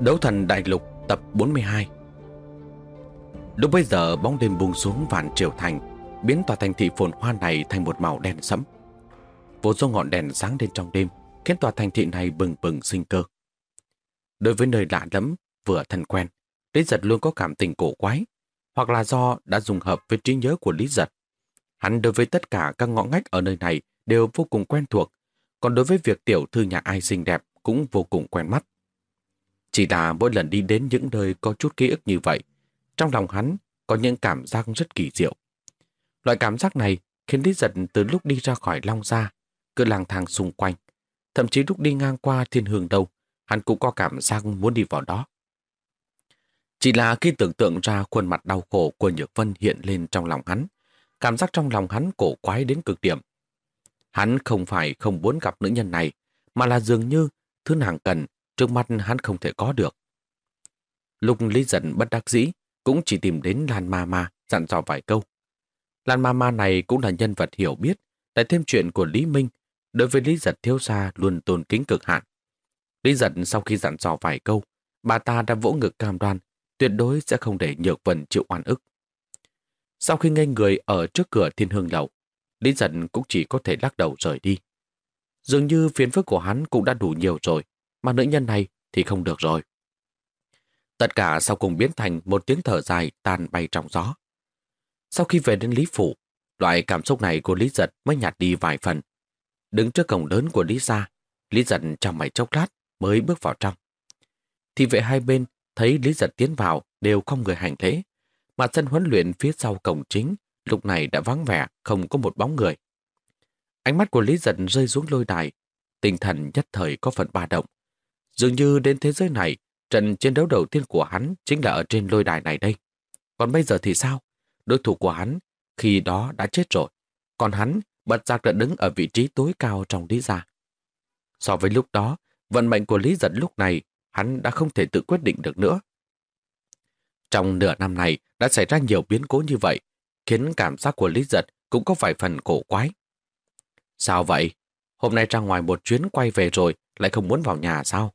Đấu thần đại lục tập 42 Lúc bây giờ bóng đêm buông xuống vạn triều thành, Biến tòa thành thị phồn hoa này thành một màu đen sẫm. Vô số ngọn đèn sáng lên trong đêm, Khiến tòa thành thị này bừng bừng sinh cơ. Đối với nơi lạ lẫm, Vừa thân quen, Lý giật luôn có cảm tình cổ quái, Hoặc là do đã dùng hợp với trí nhớ của Lý giật. Hắn đối với tất cả các ngõ ngách ở nơi này Đều vô cùng quen thuộc, Còn đối với việc tiểu thư nhà ai xinh đẹp Cũng vô cùng quen mắt chỉ là mỗi lần đi đến những nơi có chút ký ức như vậy, trong lòng hắn có những cảm giác rất kỳ diệu. Loại cảm giác này khiến Lý Giật từ lúc đi ra khỏi Long Gia, cứ lang thang xung quanh. Thậm chí lúc đi ngang qua thiên hương đâu, hắn cũng có cảm giác muốn đi vào đó. Chỉ là khi tưởng tượng ra khuôn mặt đau khổ của Nhược Vân hiện lên trong lòng hắn, cảm giác trong lòng hắn cổ quái đến cực điểm. Hắn không phải không muốn gặp nữ nhân này, mà là dường như thứ nàng cần trước mắt hắn không thể có được. Lúc Lý Dân bất đắc dĩ, cũng chỉ tìm đến Lan Ma Ma dặn dò vài câu. Lan Ma Ma này cũng là nhân vật hiểu biết, lại thêm chuyện của Lý Minh, đối với Lý giật thiếu xa luôn tôn kính cực hạn. Lý giật sau khi dặn dò vài câu, bà ta đã vỗ ngực cam đoan, tuyệt đối sẽ không để Nhược vần chịu oan ức. Sau khi ngây người ở trước cửa thiên hương lầu, Lý giật cũng chỉ có thể lắc đầu rời đi. Dường như phiền phức của hắn cũng đã đủ nhiều rồi, mà nữ nhân này thì không được rồi. Tất cả sau cùng biến thành một tiếng thở dài tan bay trong gió. Sau khi về đến Lý Phủ, loại cảm xúc này của Lý Giật mới nhạt đi vài phần. Đứng trước cổng lớn của Lý Gia, Lý Giật trong mày chốc lát mới bước vào trong. Thì vệ hai bên thấy Lý Giật tiến vào đều không người hành lễ, mà sân huấn luyện phía sau cổng chính lúc này đã vắng vẻ, không có một bóng người. Ánh mắt của Lý Giật rơi xuống lôi đài, tinh thần nhất thời có phần ba động, Dường như đến thế giới này, trận chiến đấu đầu tiên của hắn chính là ở trên lôi đài này đây. Còn bây giờ thì sao? Đối thủ của hắn khi đó đã chết rồi. Còn hắn bật giặc đã đứng ở vị trí tối cao trong lý gia. So với lúc đó, vận mệnh của Lý Giật lúc này hắn đã không thể tự quyết định được nữa. Trong nửa năm này đã xảy ra nhiều biến cố như vậy, khiến cảm giác của Lý Giật cũng có vài phần cổ quái. Sao vậy? Hôm nay ra ngoài một chuyến quay về rồi, lại không muốn vào nhà sao?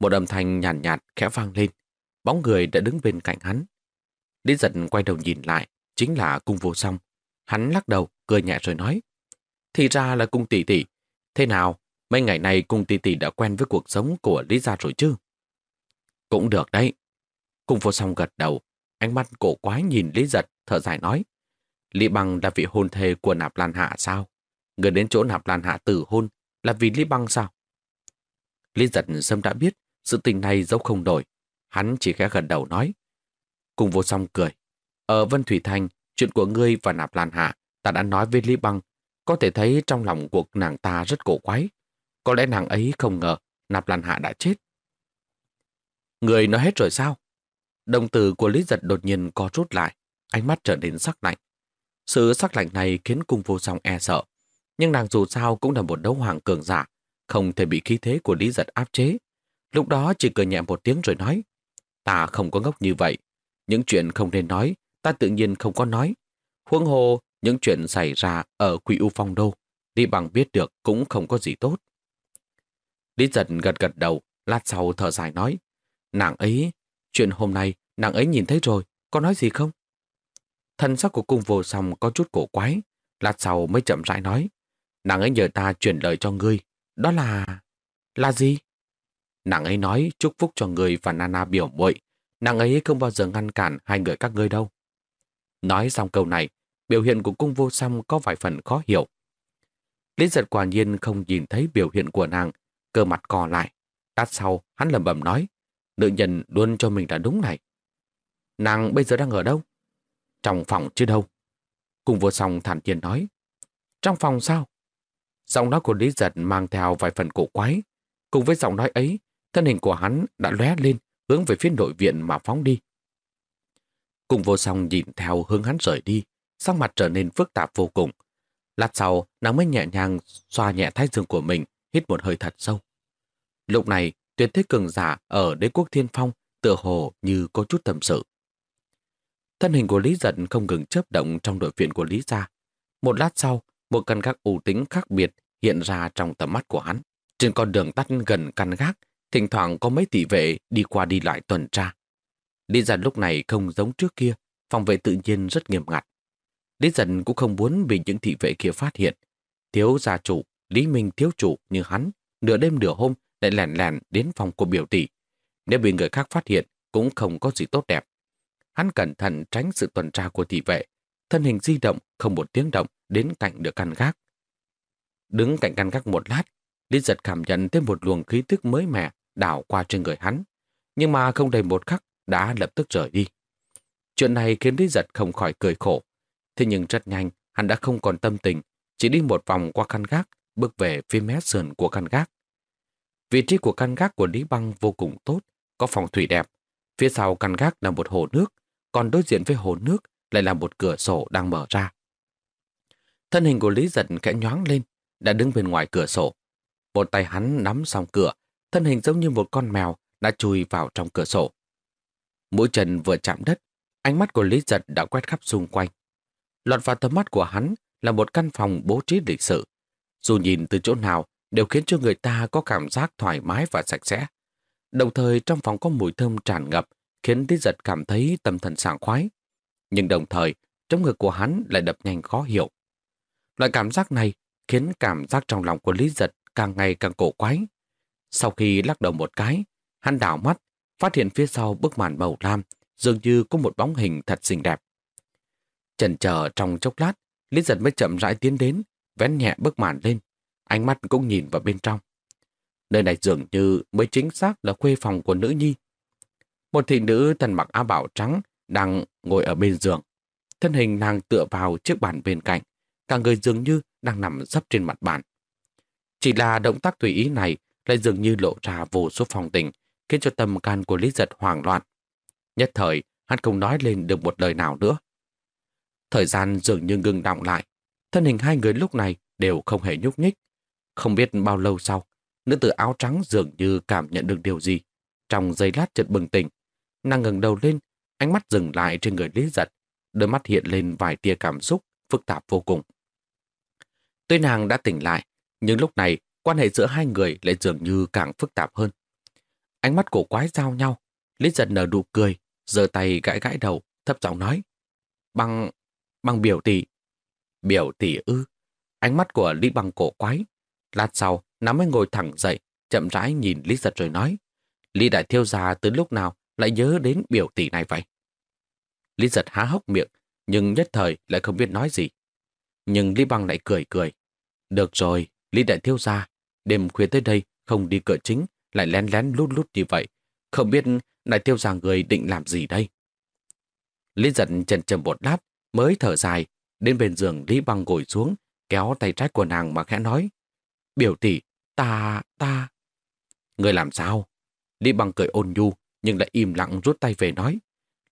Một âm thanh nhàn nhạt, nhạt khẽ vang lên. Bóng người đã đứng bên cạnh hắn. Lý giật quay đầu nhìn lại, chính là cung vô song. Hắn lắc đầu, cười nhẹ rồi nói. Thì ra là cung tỷ tỷ. Thế nào, mấy ngày này cung tỷ tỷ đã quen với cuộc sống của Lý gia rồi chứ? Cũng được đấy. Cung vô song gật đầu, ánh mắt cổ quái nhìn Lý giật, thở dài nói. Lý Băng là vị hôn thê của Nạp Lan Hạ sao? Người đến chỗ Nạp Lan Hạ tử hôn là vì Lý Băng sao? Lý giật sớm đã biết sự tình này dẫu không đổi, hắn chỉ khẽ gần đầu nói. Cùng vô song cười. Ở Vân Thủy Thành, chuyện của ngươi và Nạp Lan Hạ, ta đã nói với Lý Băng, có thể thấy trong lòng của nàng ta rất cổ quái. Có lẽ nàng ấy không ngờ Nạp Lan Hạ đã chết. Người nói hết rồi sao? Đồng tử của Lý Giật đột nhiên co rút lại, ánh mắt trở nên sắc lạnh. Sự sắc lạnh này khiến cung vô song e sợ. Nhưng nàng dù sao cũng là một đấu hoàng cường giả, không thể bị khí thế của Lý Giật áp chế. Lúc đó chỉ cười nhẹ một tiếng rồi nói, ta không có ngốc như vậy. Những chuyện không nên nói, ta tự nhiên không có nói. Huống hồ, những chuyện xảy ra ở Quỷ U Phong Đô, đi bằng biết được cũng không có gì tốt. Lý giật gật gật đầu, lát sau thở dài nói, nàng ấy, chuyện hôm nay nàng ấy nhìn thấy rồi, có nói gì không? Thân sắc của cung vô song có chút cổ quái, lát sau mới chậm rãi nói, nàng ấy nhờ ta chuyển lời cho ngươi, đó là... là gì? Nàng ấy nói chúc phúc cho người và Nana biểu muội Nàng ấy không bao giờ ngăn cản hai người các ngươi đâu. Nói xong câu này, biểu hiện của cung vô song có vài phần khó hiểu. Lý giật quả nhiên không nhìn thấy biểu hiện của nàng, cơ mặt cò lại. Đát sau, hắn lầm bầm nói, nữ nhân luôn cho mình là đúng này. Nàng bây giờ đang ở đâu? Trong phòng chứ đâu. Cung vô song thản nhiên nói. Trong phòng sao? Giọng nói của Lý Giật mang theo vài phần cổ quái. Cùng với giọng nói ấy, thân hình của hắn đã lóe lên, hướng về phía nội viện mà phóng đi. Cùng vô song nhìn theo hướng hắn rời đi, sắc mặt trở nên phức tạp vô cùng. Lát sau, nàng mới nhẹ nhàng xoa nhẹ thái dương của mình, hít một hơi thật sâu. Lúc này, tuyệt thế cường giả ở đế quốc thiên phong tựa hồ như có chút tâm sự. Thân hình của Lý giận không ngừng chớp động trong đội viện của Lý Gia. Một lát sau, một căn gác ủ tính khác biệt hiện ra trong tầm mắt của hắn. Trên con đường tắt gần căn gác, thỉnh thoảng có mấy tỷ vệ đi qua đi lại tuần tra. Lý Giật lúc này không giống trước kia, phòng vệ tự nhiên rất nghiêm ngặt. Lý Giật cũng không muốn bị những thị vệ kia phát hiện. Thiếu gia chủ, Lý Minh thiếu chủ như hắn, nửa đêm nửa hôm lại lẻn lẻn đến phòng của biểu tỷ. Nếu bị người khác phát hiện, cũng không có gì tốt đẹp. Hắn cẩn thận tránh sự tuần tra của thị vệ, thân hình di động không một tiếng động đến cạnh được căn gác. Đứng cạnh căn gác một lát, Lý giật cảm nhận thêm một luồng khí tức mới mẻ đảo qua trên người hắn. Nhưng mà không đầy một khắc đã lập tức rời đi. Chuyện này khiến Lý giật không khỏi cười khổ. Thế nhưng rất nhanh, hắn đã không còn tâm tình, chỉ đi một vòng qua căn gác, bước về phía mé sườn của căn gác. Vị trí của căn gác của Lý Băng vô cùng tốt, có phòng thủy đẹp. Phía sau căn gác là một hồ nước, còn đối diện với hồ nước lại là một cửa sổ đang mở ra. Thân hình của Lý Giật khẽ nhoáng lên, đã đứng bên ngoài cửa sổ. Một tay hắn nắm xong cửa, thân hình giống như một con mèo đã chui vào trong cửa sổ. Mũi chân vừa chạm đất, ánh mắt của Lý Giật đã quét khắp xung quanh. Lọt vào tầm mắt của hắn là một căn phòng bố trí lịch sự. Dù nhìn từ chỗ nào đều khiến cho người ta có cảm giác thoải mái và sạch sẽ. Đồng thời trong phòng có mùi thơm tràn ngập, khiến Lý Giật cảm thấy tâm thần sảng khoái. Nhưng đồng thời, trong ngực của hắn lại đập nhanh khó hiểu. Loại cảm giác này khiến cảm giác trong lòng của Lý Giật càng ngày càng cổ quái. Sau khi lắc đầu một cái, hắn đảo mắt, phát hiện phía sau bức màn màu lam dường như có một bóng hình thật xinh đẹp. Chần chờ trong chốc lát, Lý Giật mới chậm rãi tiến đến, vén nhẹ bức màn lên, ánh mắt cũng nhìn vào bên trong. Nơi này dường như mới chính xác là khuê phòng của nữ nhi. Một thị nữ thần mặc áo bảo trắng đang ngồi ở bên giường. Thân hình nàng tựa vào chiếc bàn bên cạnh, cả người dường như đang nằm sấp trên mặt bàn. Chỉ là động tác tùy ý này lại dường như lộ ra vô số phòng tình, khiến cho tâm can của Lý Giật hoảng loạn. Nhất thời, hắn không nói lên được một lời nào nữa. Thời gian dường như ngừng động lại, thân hình hai người lúc này đều không hề nhúc nhích. Không biết bao lâu sau, nữ tử áo trắng dường như cảm nhận được điều gì. Trong giây lát chợt bừng tỉnh, nàng ngẩng đầu lên, ánh mắt dừng lại trên người Lý Giật, đôi mắt hiện lên vài tia cảm xúc phức tạp vô cùng. Tuy nàng đã tỉnh lại, nhưng lúc này quan hệ giữa hai người lại dường như càng phức tạp hơn. Ánh mắt cổ quái giao nhau, Lý Giật nở nụ cười, giơ tay gãi gãi đầu, thấp giọng nói. Bằng, bằng biểu tỷ. Biểu tỷ ư. Ánh mắt của Lý bằng cổ quái. Lát sau, nó mới ngồi thẳng dậy, chậm rãi nhìn Lý Giật rồi nói. Lý đại thiêu già từ lúc nào lại nhớ đến biểu tỷ này vậy? Lý Giật há hốc miệng, nhưng nhất thời lại không biết nói gì. Nhưng Lý Băng lại cười cười. Được rồi, Lý Đại thiếu gia, đêm khuya tới đây không đi cửa chính, lại lén lén lút lút như vậy. Không biết Đại thiếu gia người định làm gì đây? Lý giận chần chầm một lát, mới thở dài, đến bên giường Lý Băng ngồi xuống, kéo tay trái của nàng mà khẽ nói. Biểu tỷ, ta, ta... Người làm sao? Lý Băng cười ôn nhu, nhưng lại im lặng rút tay về nói.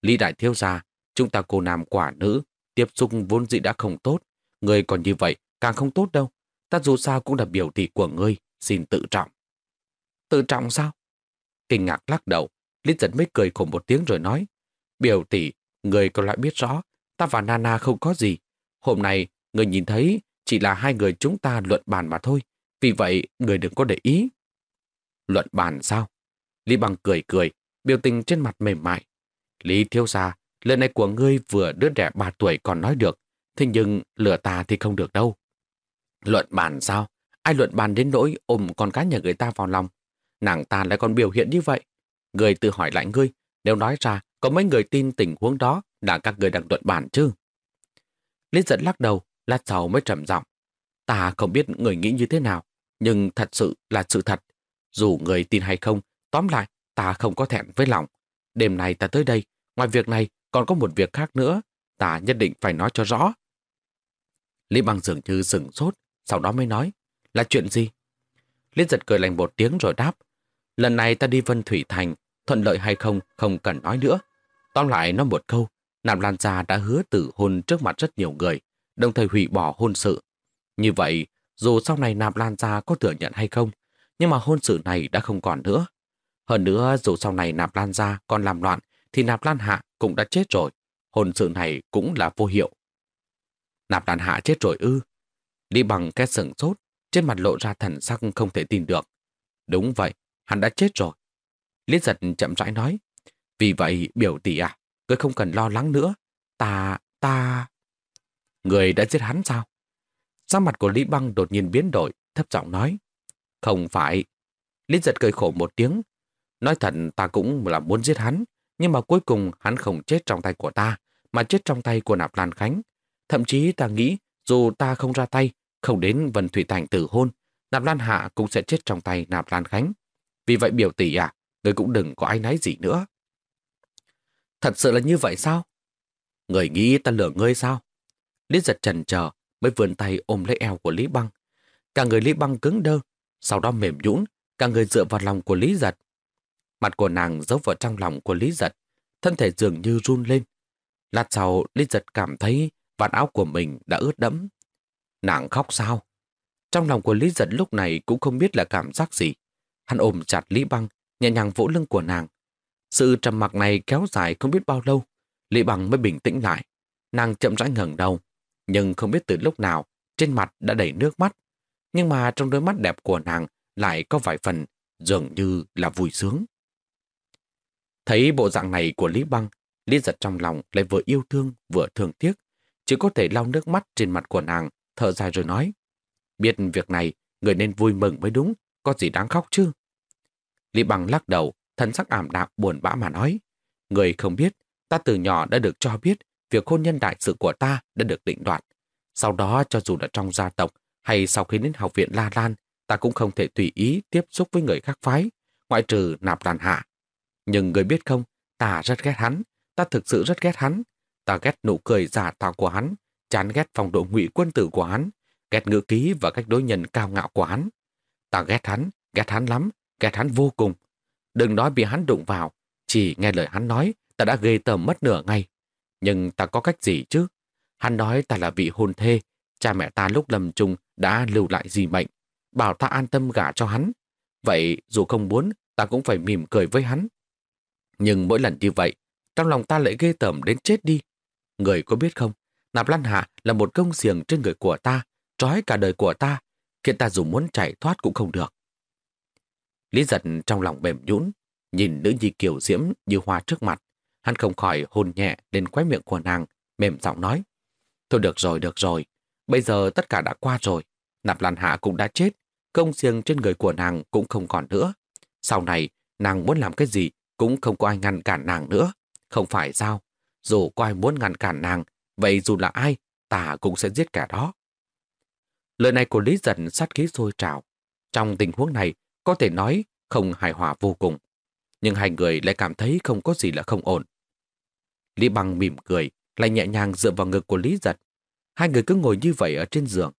Lý Đại thiếu gia, chúng ta cô nam quả nữ, tiếp xúc vốn dĩ đã không tốt. Người còn như vậy, càng không tốt đâu. Ta dù sao cũng là biểu tỷ của ngươi, xin tự trọng. Tự trọng sao? Kinh ngạc lắc đầu, Lý giật mới cười khổ một tiếng rồi nói. Biểu tỷ, người còn lại biết rõ, ta và Nana không có gì. Hôm nay, người nhìn thấy chỉ là hai người chúng ta luận bàn mà thôi. Vì vậy, người đừng có để ý. Luận bàn sao? Lý Bằng cười cười, biểu tình trên mặt mềm mại. Lý thiếu gia, lần này của ngươi vừa đứa trẻ ba tuổi còn nói được, thế nhưng lửa ta thì không được đâu. Luận bàn sao? Ai luận bàn đến nỗi ôm con cá nhà người ta vào lòng? Nàng ta lại còn biểu hiện như vậy. Người tự hỏi lại ngươi, nếu nói ra có mấy người tin tình huống đó là các người đang luận bàn chứ? Lý giận lắc đầu, lát sau mới trầm giọng. Ta không biết người nghĩ như thế nào, nhưng thật sự là sự thật. Dù người tin hay không, tóm lại, ta không có thẹn với lòng. Đêm nay ta tới đây, ngoài việc này còn có một việc khác nữa, ta nhất định phải nói cho rõ. Lý Băng dường như sừng sốt, sau đó mới nói, là chuyện gì? Liên giật cười lành một tiếng rồi đáp. Lần này ta đi Vân Thủy Thành, thuận lợi hay không, không cần nói nữa. Tóm lại nói một câu, Nạp Lan Gia đã hứa tử hôn trước mặt rất nhiều người, đồng thời hủy bỏ hôn sự. Như vậy, dù sau này Nạp Lan Gia có thừa nhận hay không, nhưng mà hôn sự này đã không còn nữa. Hơn nữa, dù sau này Nạp Lan Gia còn làm loạn, thì Nạp Lan Hạ cũng đã chết rồi. Hôn sự này cũng là vô hiệu. Nạp Lan Hạ chết rồi ư. Lý bằng cái sừng sốt, trên mặt lộ ra thần sắc không thể tin được. Đúng vậy, hắn đã chết rồi. Lý giật chậm rãi nói. Vì vậy, biểu tỷ à, ngươi không cần lo lắng nữa. Ta, ta... Người đã giết hắn sao? Sắc mặt của Lý Băng đột nhiên biến đổi, thấp giọng nói. Không phải. Lý giật cười khổ một tiếng. Nói thật ta cũng là muốn giết hắn, nhưng mà cuối cùng hắn không chết trong tay của ta, mà chết trong tay của Nạp Lan Khánh. Thậm chí ta nghĩ, dù ta không ra tay, không đến Vân Thủy Thành tử hôn, Nạp Lan Hạ cũng sẽ chết trong tay Nạp Lan Khánh. Vì vậy biểu tỷ à, người cũng đừng có ai nói gì nữa. Thật sự là như vậy sao? Người nghĩ ta lừa ngươi sao? Lý giật trần chờ mới vươn tay ôm lấy eo của Lý Băng. Cả người Lý Băng cứng đơ, sau đó mềm nhũn, cả người dựa vào lòng của Lý giật. Mặt của nàng giấu vào trong lòng của Lý giật, thân thể dường như run lên. Lát sau, Lý giật cảm thấy vạt áo của mình đã ướt đẫm. Nàng khóc sao? Trong lòng của Lý giật lúc này cũng không biết là cảm giác gì. Hắn ôm chặt Lý Băng, nhẹ nhàng vỗ lưng của nàng. Sự trầm mặc này kéo dài không biết bao lâu. Lý Băng mới bình tĩnh lại. Nàng chậm rãi ngẩng đầu, nhưng không biết từ lúc nào trên mặt đã đầy nước mắt. Nhưng mà trong đôi mắt đẹp của nàng lại có vài phần dường như là vui sướng. Thấy bộ dạng này của Lý Băng, Lý giật trong lòng lại vừa yêu thương vừa thương tiếc, chỉ có thể lau nước mắt trên mặt của nàng, thở dài rồi nói. Biết việc này, người nên vui mừng mới đúng, có gì đáng khóc chứ? Lý Bằng lắc đầu, thân sắc ảm đạm buồn bã mà nói. Người không biết, ta từ nhỏ đã được cho biết việc hôn nhân đại sự của ta đã được định đoạt. Sau đó, cho dù là trong gia tộc hay sau khi đến học viện La Lan, ta cũng không thể tùy ý tiếp xúc với người khác phái, ngoại trừ nạp đàn hạ. Nhưng người biết không, ta rất ghét hắn, ta thực sự rất ghét hắn. Ta ghét nụ cười giả tạo của hắn, chán ghét phong độ ngụy quân tử của hắn, ghét ngữ ký và cách đối nhân cao ngạo của hắn. Ta ghét hắn, ghét hắn lắm, ghét hắn vô cùng. Đừng nói bị hắn đụng vào, chỉ nghe lời hắn nói, ta đã ghê tởm mất nửa ngày. Nhưng ta có cách gì chứ? Hắn nói ta là vị hôn thê, cha mẹ ta lúc lầm chung đã lưu lại gì mệnh, bảo ta an tâm gả cho hắn. Vậy dù không muốn, ta cũng phải mỉm cười với hắn. Nhưng mỗi lần như vậy, trong lòng ta lại ghê tởm đến chết đi. Người có biết không, Nạp Lan Hạ là một công xiềng trên người của ta, trói cả đời của ta, khiến ta dù muốn chạy thoát cũng không được. Lý giật trong lòng mềm nhũn nhìn nữ nhi kiều diễm như hoa trước mặt. Hắn không khỏi hôn nhẹ lên quái miệng của nàng, mềm giọng nói. Thôi được rồi, được rồi. Bây giờ tất cả đã qua rồi. Nạp Lan Hạ cũng đã chết. Công xiềng trên người của nàng cũng không còn nữa. Sau này, nàng muốn làm cái gì cũng không có ai ngăn cản nàng nữa. Không phải sao? Dù có ai muốn ngăn cản nàng, vậy dù là ai, ta cũng sẽ giết cả đó. Lời này của Lý Dần sát khí sôi trào. Trong tình huống này, có thể nói không hài hòa vô cùng. Nhưng hai người lại cảm thấy không có gì là không ổn. Lý Băng mỉm cười, lại nhẹ nhàng dựa vào ngực của Lý Giật. Hai người cứ ngồi như vậy ở trên giường.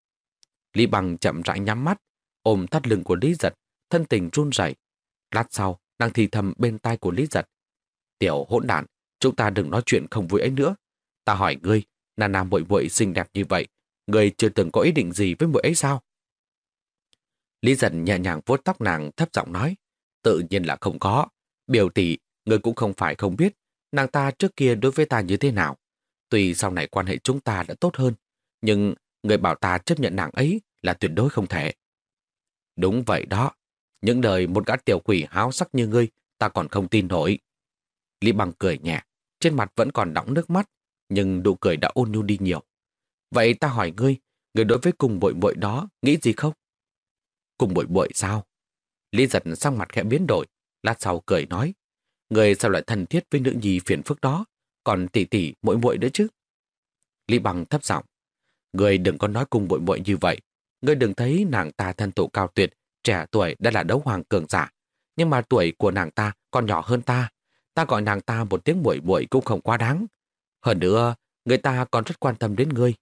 Lý Băng chậm rãi nhắm mắt, ôm thắt lưng của Lý Giật, thân tình run rẩy. Lát sau, đang thì thầm bên tai của Lý Giật. Tiểu hỗn đản, chúng ta đừng nói chuyện không vui ấy nữa. Ta hỏi ngươi, Nana muội muội xinh đẹp như vậy, ngươi chưa từng có ý định gì với muội ấy sao? Lý Dần nhẹ nhàng vuốt tóc nàng thấp giọng nói, tự nhiên là không có. Biểu tỷ, ngươi cũng không phải không biết, nàng ta trước kia đối với ta như thế nào. Tuy sau này quan hệ chúng ta đã tốt hơn, nhưng người bảo ta chấp nhận nàng ấy là tuyệt đối không thể. Đúng vậy đó, những đời một gã tiểu quỷ háo sắc như ngươi, ta còn không tin nổi. Lý Bằng cười nhẹ, trên mặt vẫn còn đọng nước mắt, nhưng nụ cười đã ôn nhu đi nhiều. Vậy ta hỏi ngươi, người đối với cùng bội bội đó nghĩ gì không? Cùng bội bội sao? Lý giật sang mặt khẽ biến đổi, lát sau cười nói. Người sao lại thân thiết với nữ nhi phiền phức đó, còn tỷ tỷ mỗi muội nữa chứ? Lý Bằng thấp giọng. Người đừng có nói cùng bội bội như vậy. Người đừng thấy nàng ta thân thủ cao tuyệt, trẻ tuổi đã là đấu hoàng cường giả. Nhưng mà tuổi của nàng ta còn nhỏ hơn ta. Ta gọi nàng ta một tiếng muội muội cũng không quá đáng. Hơn nữa, người ta còn rất quan tâm đến ngươi.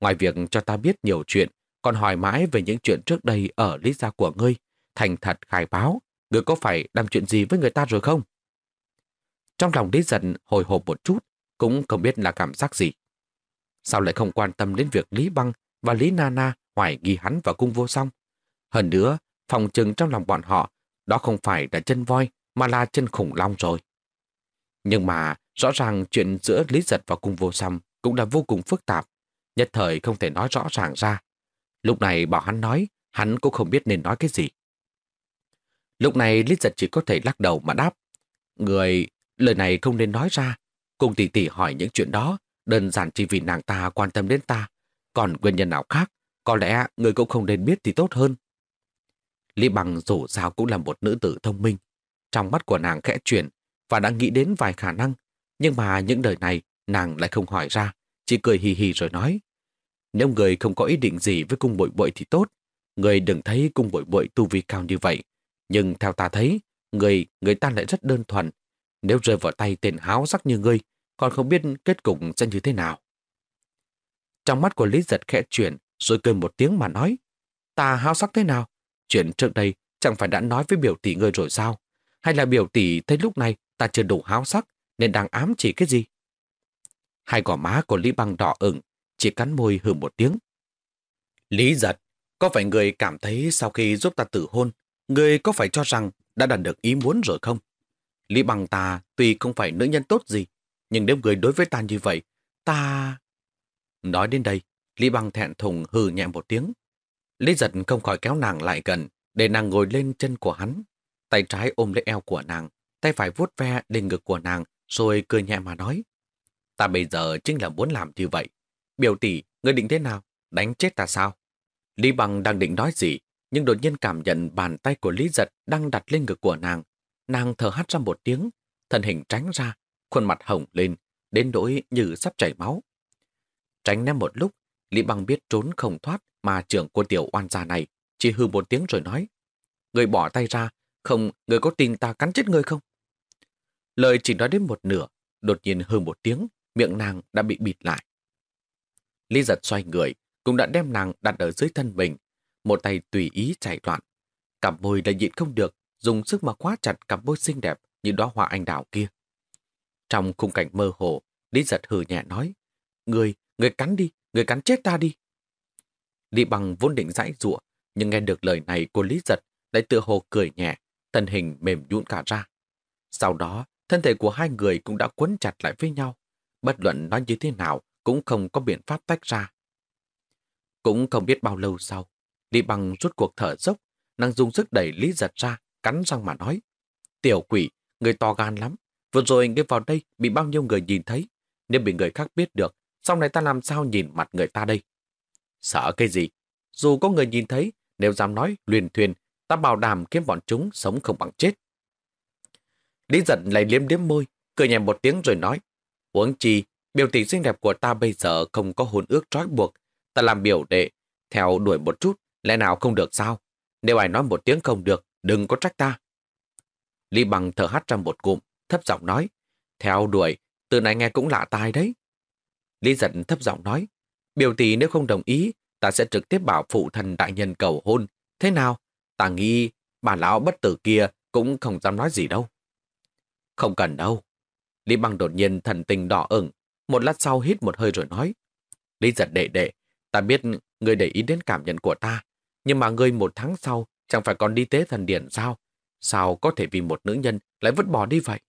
Ngoài việc cho ta biết nhiều chuyện, còn hỏi mãi về những chuyện trước đây ở lý gia của ngươi, thành thật khai báo, ngươi có phải làm chuyện gì với người ta rồi không? Trong lòng Lý giận hồi hộp một chút, cũng không biết là cảm giác gì. Sao lại không quan tâm đến việc Lý Băng và Lý Nana hoài nghi hắn vào cung vô song? Hơn nữa, phòng trừng trong lòng bọn họ, đó không phải là chân voi mà là chân khủng long rồi. Nhưng mà rõ ràng chuyện giữa Lý Giật và cung vô song cũng là vô cùng phức tạp, nhất thời không thể nói rõ ràng ra. Lúc này bảo hắn nói, hắn cũng không biết nên nói cái gì. Lúc này Lý Giật chỉ có thể lắc đầu mà đáp. Người, lời này không nên nói ra. Cùng tỷ tỷ hỏi những chuyện đó, đơn giản chỉ vì nàng ta quan tâm đến ta. Còn nguyên nhân nào khác, có lẽ người cũng không nên biết thì tốt hơn. Lý Bằng dù sao cũng là một nữ tử thông minh. Trong mắt của nàng khẽ chuyển và đã nghĩ đến vài khả năng. Nhưng mà những lời này nàng lại không hỏi ra, chỉ cười hì hì rồi nói. Nếu người không có ý định gì với cung bội bội thì tốt. Người đừng thấy cung bội bội tu vi cao như vậy. Nhưng theo ta thấy, người người ta lại rất đơn thuần. Nếu rơi vào tay tên háo sắc như ngươi, còn không biết kết cục sẽ như thế nào. Trong mắt của Lý giật khẽ chuyển, rồi cười một tiếng mà nói. Ta háo sắc thế nào? Chuyện trước đây chẳng phải đã nói với biểu tỷ ngươi rồi sao? Hay là biểu tỷ thấy lúc này ta chưa đủ háo sắc nên đang ám chỉ cái gì? Hai gò má của Lý Băng đỏ ửng, chỉ cắn môi hừ một tiếng. Lý giật, có phải người cảm thấy sau khi giúp ta tử hôn, người có phải cho rằng đã đạt được ý muốn rồi không? Lý Băng ta tuy không phải nữ nhân tốt gì, nhưng nếu người đối với ta như vậy, ta... Nói đến đây, Lý Băng thẹn thùng hừ nhẹ một tiếng. Lý giật không khỏi kéo nàng lại gần, để nàng ngồi lên chân của hắn. Tay trái ôm lấy eo của nàng, tay phải vuốt ve lên ngực của nàng, rồi cười nhẹ mà nói. Ta bây giờ chính là muốn làm như vậy. Biểu tỷ, ngươi định thế nào? Đánh chết ta sao? Lý Bằng đang định nói gì, nhưng đột nhiên cảm nhận bàn tay của Lý Giật đang đặt lên ngực của nàng. Nàng thở hắt ra một tiếng, thân hình tránh ra, khuôn mặt hồng lên, đến nỗi như sắp chảy máu. Tránh ném một lúc, Lý Bằng biết trốn không thoát mà trưởng cô tiểu oan gia này chỉ hư một tiếng rồi nói. Người bỏ tay ra, không, người có tin ta cắn chết người không? Lời chỉ nói đến một nửa, đột nhiên hư một tiếng, miệng nàng đã bị bịt lại. Lý giật xoay người, cũng đã đem nàng đặt ở dưới thân mình, một tay tùy ý chạy loạn. Cặp môi đã nhịn không được, dùng sức mà khóa chặt cặp môi xinh đẹp như đóa hoa anh đào kia. Trong khung cảnh mơ hồ, Lý giật hừ nhẹ nói, Người, người cắn đi, người cắn chết ta đi. Lý bằng vốn định dãi dụa, nhưng nghe được lời này của Lý giật lại tựa hồ cười nhẹ, thân hình mềm nhũn cả ra. Sau đó, thân thể của hai người cũng đã quấn chặt lại với nhau. Bất luận nói như thế nào cũng không có biện pháp tách ra. Cũng không biết bao lâu sau, Lý Bằng rút cuộc thở dốc, nàng dùng sức đẩy Lý giật ra, cắn răng mà nói. Tiểu quỷ, người to gan lắm. Vừa rồi ngươi vào đây bị bao nhiêu người nhìn thấy. Nếu bị người khác biết được, sau này ta làm sao nhìn mặt người ta đây? Sợ cái gì? Dù có người nhìn thấy, nếu dám nói luyền thuyền, ta bảo đảm kiếm bọn chúng sống không bằng chết. Lý giận lại liếm liếm môi, cười nhẹ một tiếng rồi nói. Huống chi, biểu tỷ xinh đẹp của ta bây giờ không có hồn ước trói buộc. Ta làm biểu đệ, theo đuổi một chút, lẽ nào không được sao? Nếu ai nói một tiếng không được, đừng có trách ta. Lý bằng thở hắt ra một cụm, thấp giọng nói. Theo đuổi, từ này nghe cũng lạ tai đấy. Lý giận thấp giọng nói. Biểu tỷ nếu không đồng ý, ta sẽ trực tiếp bảo phụ thần đại nhân cầu hôn. Thế nào? Ta nghĩ bà lão bất tử kia cũng không dám nói gì đâu. Không cần đâu. Lý Băng đột nhiên thần tình đỏ ửng, một lát sau hít một hơi rồi nói. Lý giật đệ đệ, ta biết người để ý đến cảm nhận của ta, nhưng mà ngươi một tháng sau chẳng phải còn đi tế thần điện sao? Sao có thể vì một nữ nhân lại vứt bỏ đi vậy?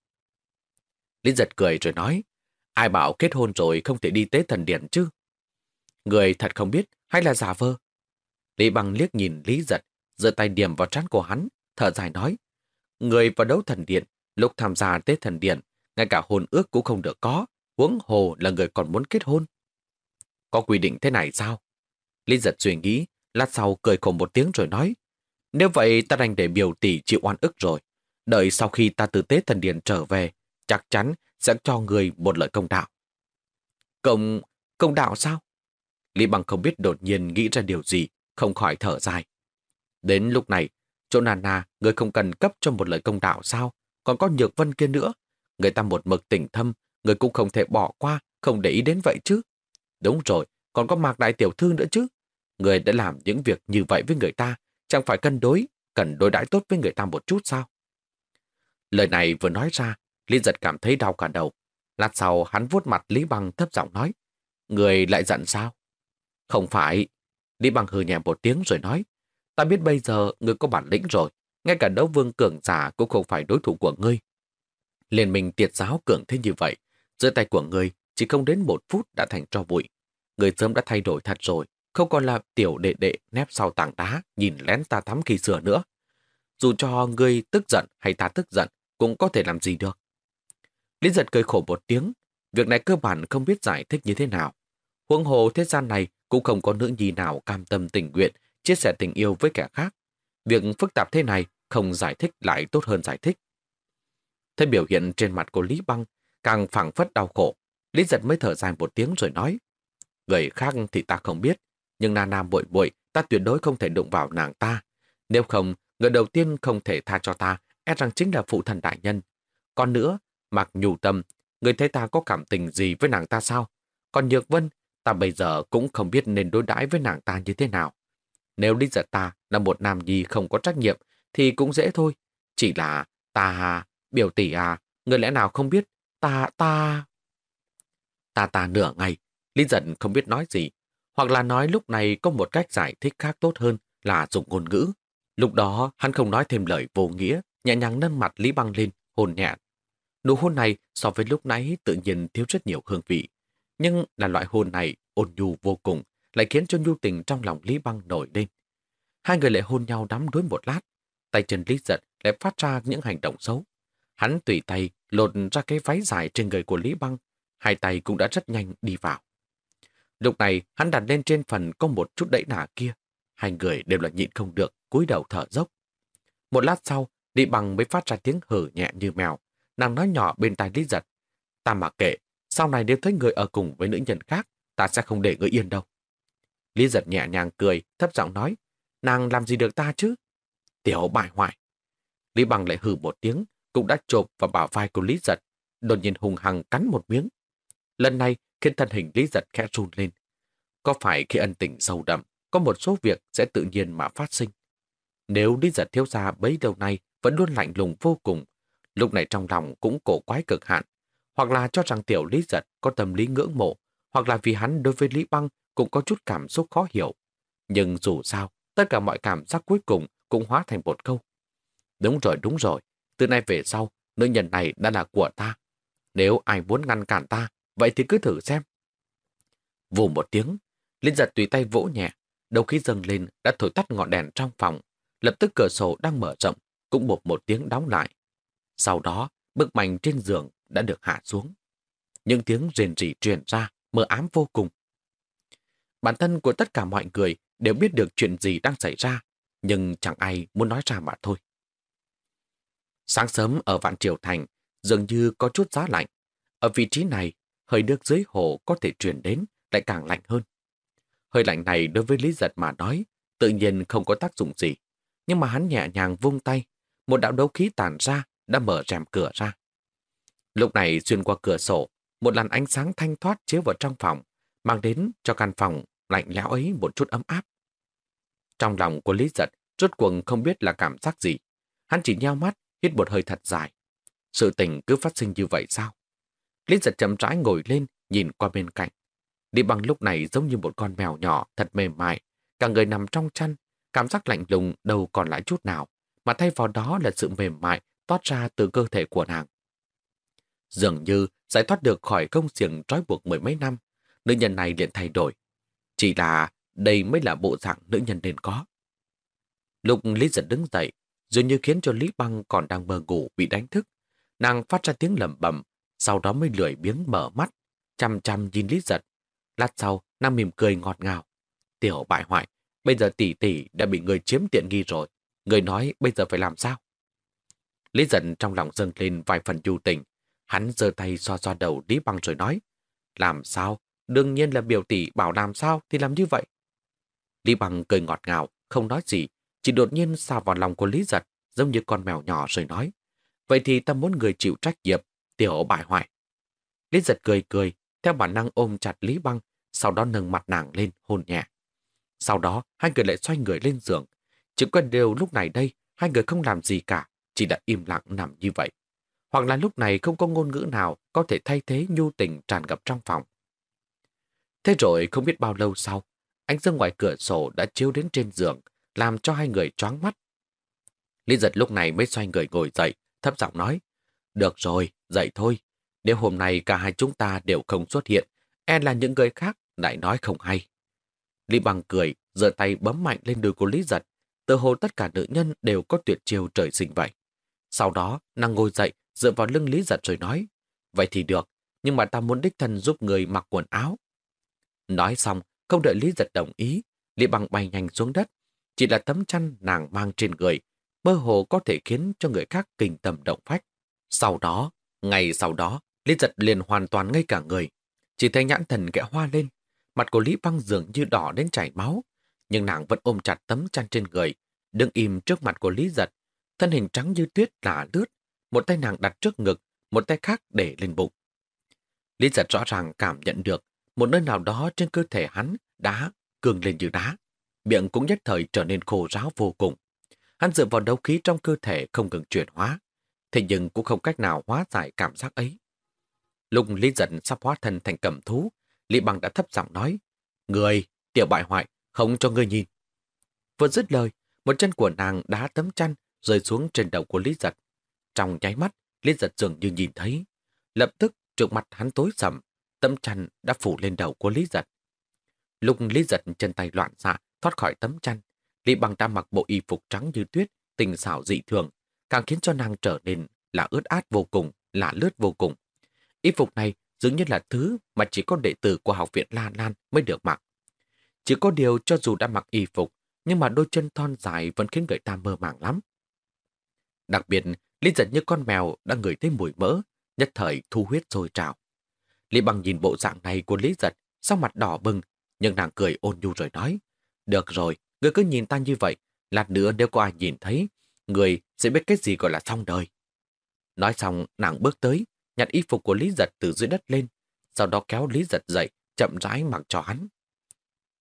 Lý giật cười rồi nói, ai bảo kết hôn rồi không thể đi tế thần điện chứ? Người thật không biết hay là giả vơ? Lý Băng liếc nhìn Lý giật, giơ tay điểm vào trán của hắn, thở dài nói, người vào đấu thần điện Lúc tham gia Tết Thần Điện, ngay cả hôn ước cũng không được có, huống hồ là người còn muốn kết hôn. Có quy định thế này sao? Lý giật suy nghĩ, lát sau cười khổ một tiếng rồi nói, nếu vậy ta đành để biểu tỷ chịu oan ức rồi. Đợi sau khi ta từ Tết Thần Điện trở về, chắc chắn sẽ cho người một lời công đạo. Công... công đạo sao? Lý Bằng không biết đột nhiên nghĩ ra điều gì, không khỏi thở dài. Đến lúc này, chỗ Nana, người không cần cấp cho một lời công đạo sao? Còn có nhược vân kia nữa. Người ta một mực tỉnh thâm, người cũng không thể bỏ qua, không để ý đến vậy chứ. Đúng rồi, còn có mạc đại tiểu thư nữa chứ. Người đã làm những việc như vậy với người ta, chẳng phải cân đối, cần đối đãi tốt với người ta một chút sao? Lời này vừa nói ra, Lý giật cảm thấy đau cả đầu. Lát sau hắn vuốt mặt Lý Băng thấp giọng nói, Người lại giận sao? Không phải. Lý Băng hừ nhẹ một tiếng rồi nói, ta biết bây giờ người có bản lĩnh rồi, ngay cả đấu vương cường giả cũng không phải đối thủ của ngươi. Liên minh tiệt giáo cường thế như vậy, giữa tay của ngươi chỉ không đến một phút đã thành tro bụi. Người sớm đã thay đổi thật rồi, không còn là tiểu đệ đệ nép sau tảng đá nhìn lén ta thắm khi sửa nữa. Dù cho ngươi tức giận hay ta tức giận, cũng có thể làm gì được. Lý giật cười khổ một tiếng, việc này cơ bản không biết giải thích như thế nào. Huống hồ thế gian này cũng không có nữ nhi nào cam tâm tình nguyện chia sẻ tình yêu với kẻ khác. Việc phức tạp thế này không giải thích lại tốt hơn giải thích. Thấy biểu hiện trên mặt của Lý Băng càng phảng phất đau khổ, Lý giật mới thở dài một tiếng rồi nói Người khác thì ta không biết, nhưng na nam bội bội ta tuyệt đối không thể đụng vào nàng ta. Nếu không, người đầu tiên không thể tha cho ta e rằng chính là phụ thần đại nhân. Còn nữa, mặc nhù tâm, người thấy ta có cảm tình gì với nàng ta sao? Còn Nhược Vân, ta bây giờ cũng không biết nên đối đãi với nàng ta như thế nào. Nếu Lý giật ta là một nam nhi không có trách nhiệm, thì cũng dễ thôi. Chỉ là ta, biểu tỷ à, người lẽ nào không biết, ta, ta... Ta ta nửa ngày, Lý giận không biết nói gì, hoặc là nói lúc này có một cách giải thích khác tốt hơn là dùng ngôn ngữ. Lúc đó hắn không nói thêm lời vô nghĩa, nhẹ nhàng nâng mặt Lý Băng lên, hôn nhẹ. Nụ hôn này so với lúc nãy tự nhiên thiếu rất nhiều hương vị. Nhưng là loại hôn này ôn nhu vô cùng, lại khiến cho nhu tình trong lòng Lý Băng nổi lên. Hai người lại hôn nhau đắm đuối một lát, tay chân Lý giật lại phát ra những hành động xấu. Hắn tùy tay lột ra cái váy dài trên người của Lý Băng, hai tay cũng đã rất nhanh đi vào. Lúc này, hắn đặt lên trên phần có một chút đẩy nả kia. Hai người đều là nhịn không được, cúi đầu thở dốc. Một lát sau, Lý Băng mới phát ra tiếng hử nhẹ như mèo. Nàng nói nhỏ bên tai Lý Giật. Ta mà kệ, sau này nếu thấy người ở cùng với nữ nhân khác, ta sẽ không để người yên đâu. Lý Giật nhẹ nhàng cười, thấp giọng nói. Nàng làm gì được ta chứ? Tiểu bại hoại. Lý Bằng lại hừ một tiếng, cũng đã chộp vào bảo vai của Lý Giật, đột nhiên hùng hằng cắn một miếng. Lần này khiến thân hình Lý Giật khẽ run lên. Có phải khi ân tình sâu đậm, có một số việc sẽ tự nhiên mà phát sinh. Nếu Lý Giật thiếu gia bấy đầu này vẫn luôn lạnh lùng vô cùng, lúc này trong lòng cũng cổ quái cực hạn, hoặc là cho rằng tiểu Lý Giật có tâm lý ngưỡng mộ, hoặc là vì hắn đối với Lý Băng cũng có chút cảm xúc khó hiểu. Nhưng dù sao, tất cả mọi cảm giác cuối cùng cũng hóa thành một câu. Đúng rồi, đúng rồi. Từ nay về sau, nữ nhân này đã là của ta. Nếu ai muốn ngăn cản ta, vậy thì cứ thử xem. Vù một tiếng, Linh giật tùy tay vỗ nhẹ, đầu khí dâng lên đã thổi tắt ngọn đèn trong phòng. Lập tức cửa sổ đang mở rộng, cũng bột một tiếng đóng lại. Sau đó, bức mảnh trên giường đã được hạ xuống. Những tiếng rền rỉ truyền ra, mờ ám vô cùng. Bản thân của tất cả mọi người đều biết được chuyện gì đang xảy ra, nhưng chẳng ai muốn nói ra mà thôi. Sáng sớm ở Vạn Triều Thành dường như có chút giá lạnh. Ở vị trí này, hơi nước dưới hồ có thể truyền đến lại càng lạnh hơn. Hơi lạnh này đối với Lý Giật mà nói, tự nhiên không có tác dụng gì. Nhưng mà hắn nhẹ nhàng vung tay, một đạo đấu khí tàn ra đã mở rèm cửa ra. Lúc này xuyên qua cửa sổ, một làn ánh sáng thanh thoát chiếu vào trong phòng, mang đến cho căn phòng lạnh lẽo ấy một chút ấm áp. Trong lòng của Lý Giật, rốt cuộc không biết là cảm giác gì. Hắn chỉ nheo mắt, hít một hơi thật dài. Sự tình cứ phát sinh như vậy sao? Lý Giật chậm rãi ngồi lên, nhìn qua bên cạnh. Đi bằng lúc này giống như một con mèo nhỏ thật mềm mại. Cả người nằm trong chăn, cảm giác lạnh lùng đâu còn lại chút nào, mà thay vào đó là sự mềm mại toát ra từ cơ thể của nàng. Dường như giải thoát được khỏi công xiềng trói buộc mười mấy năm, nữ nhân này liền thay đổi. Chỉ là đây mới là bộ dạng nữ nhân nên có. Lúc Lý giật đứng dậy, dường như khiến cho Lý Băng còn đang mơ ngủ bị đánh thức. Nàng phát ra tiếng lầm bầm, sau đó mới lười biếng mở mắt, chăm chăm nhìn Lý giật. Lát sau, nàng mỉm cười ngọt ngào. Tiểu bại hoại, bây giờ tỷ tỷ đã bị người chiếm tiện nghi rồi. Người nói bây giờ phải làm sao? Lý giật trong lòng dâng lên vài phần du tình. Hắn giơ tay xoa xoa đầu Lý Băng rồi nói. Làm sao? Đương nhiên là biểu tỷ bảo làm sao thì làm như vậy. Lý Bằng cười ngọt ngào, không nói gì, chỉ đột nhiên xào vào lòng của Lý Giật, giống như con mèo nhỏ rồi nói. Vậy thì ta muốn người chịu trách nhiệm, tiểu bại hoại. Lý Giật cười cười, theo bản năng ôm chặt Lý Băng, sau đó nâng mặt nàng lên hôn nhẹ. Sau đó, hai người lại xoay người lên giường. Chỉ có đều lúc này đây, hai người không làm gì cả, chỉ đã im lặng nằm như vậy. Hoặc là lúc này không có ngôn ngữ nào có thể thay thế nhu tình tràn ngập trong phòng. Thế rồi không biết bao lâu sau, ánh dương ngoài cửa sổ đã chiếu đến trên giường, làm cho hai người choáng mắt. Lý giật lúc này mới xoay người ngồi dậy, thấp giọng nói, được rồi, dậy thôi. Nếu hôm nay cả hai chúng ta đều không xuất hiện, e là những người khác lại nói không hay. Lý bằng cười, giơ tay bấm mạnh lên đùi của Lý giật, tự hồ tất cả nữ nhân đều có tuyệt chiêu trời sinh vậy. Sau đó, nàng ngồi dậy, dựa vào lưng Lý giật rồi nói, vậy thì được, nhưng mà ta muốn đích thân giúp người mặc quần áo. Nói xong, không đợi Lý giật đồng ý, Lý bằng bay nhanh xuống đất, chỉ là tấm chăn nàng mang trên người, mơ hồ có thể khiến cho người khác kinh tâm động phách. Sau đó, ngày sau đó, Lý giật liền hoàn toàn ngây cả người, chỉ thấy nhãn thần kẽ hoa lên, mặt của Lý Băng dường như đỏ đến chảy máu, nhưng nàng vẫn ôm chặt tấm chăn trên người, đứng im trước mặt của Lý giật, thân hình trắng như tuyết lả lướt, một tay nàng đặt trước ngực, một tay khác để lên bụng. Lý giật rõ ràng cảm nhận được một nơi nào đó trên cơ thể hắn đá cường lên như đá. Miệng cũng nhất thời trở nên khô ráo vô cùng. Hắn dựa vào đấu khí trong cơ thể không ngừng chuyển hóa, thế nhưng cũng không cách nào hóa giải cảm giác ấy. Lúc Lý giận sắp hóa thân thành cầm thú, Lý Bằng đã thấp giọng nói, Người, tiểu bại hoại, không cho ngươi nhìn. Vừa dứt lời, một chân của nàng đá tấm chăn rơi xuống trên đầu của Lý giật. Trong nháy mắt, Lý giật dường như nhìn thấy. Lập tức, trước mặt hắn tối sầm, tấm chăn đã phủ lên đầu của Lý giật. Lúc Lý giật chân tay loạn xạ, thoát khỏi tấm chăn, Lý Bằng đã mặc bộ y phục trắng như tuyết, tình xảo dị thường, càng khiến cho nàng trở nên là ướt át vô cùng, lạ lướt vô cùng. Y phục này dường như là thứ mà chỉ có đệ tử của học viện La Lan mới được mặc. Chỉ có điều cho dù đã mặc y phục, nhưng mà đôi chân thon dài vẫn khiến người ta mơ màng lắm. Đặc biệt, Lý giật như con mèo đang ngửi thấy mùi mỡ, nhất thời thu huyết rồi trào. Lý bằng nhìn bộ dạng này của Lý giật, sau mặt đỏ bừng, nhưng nàng cười ôn nhu rồi nói, được rồi, người cứ nhìn ta như vậy, lát nữa nếu có ai nhìn thấy, người sẽ biết cái gì gọi là xong đời. Nói xong, nàng bước tới, nhặt y phục của Lý Giật từ dưới đất lên, sau đó kéo Lý Giật dậy, chậm rãi mặc cho hắn.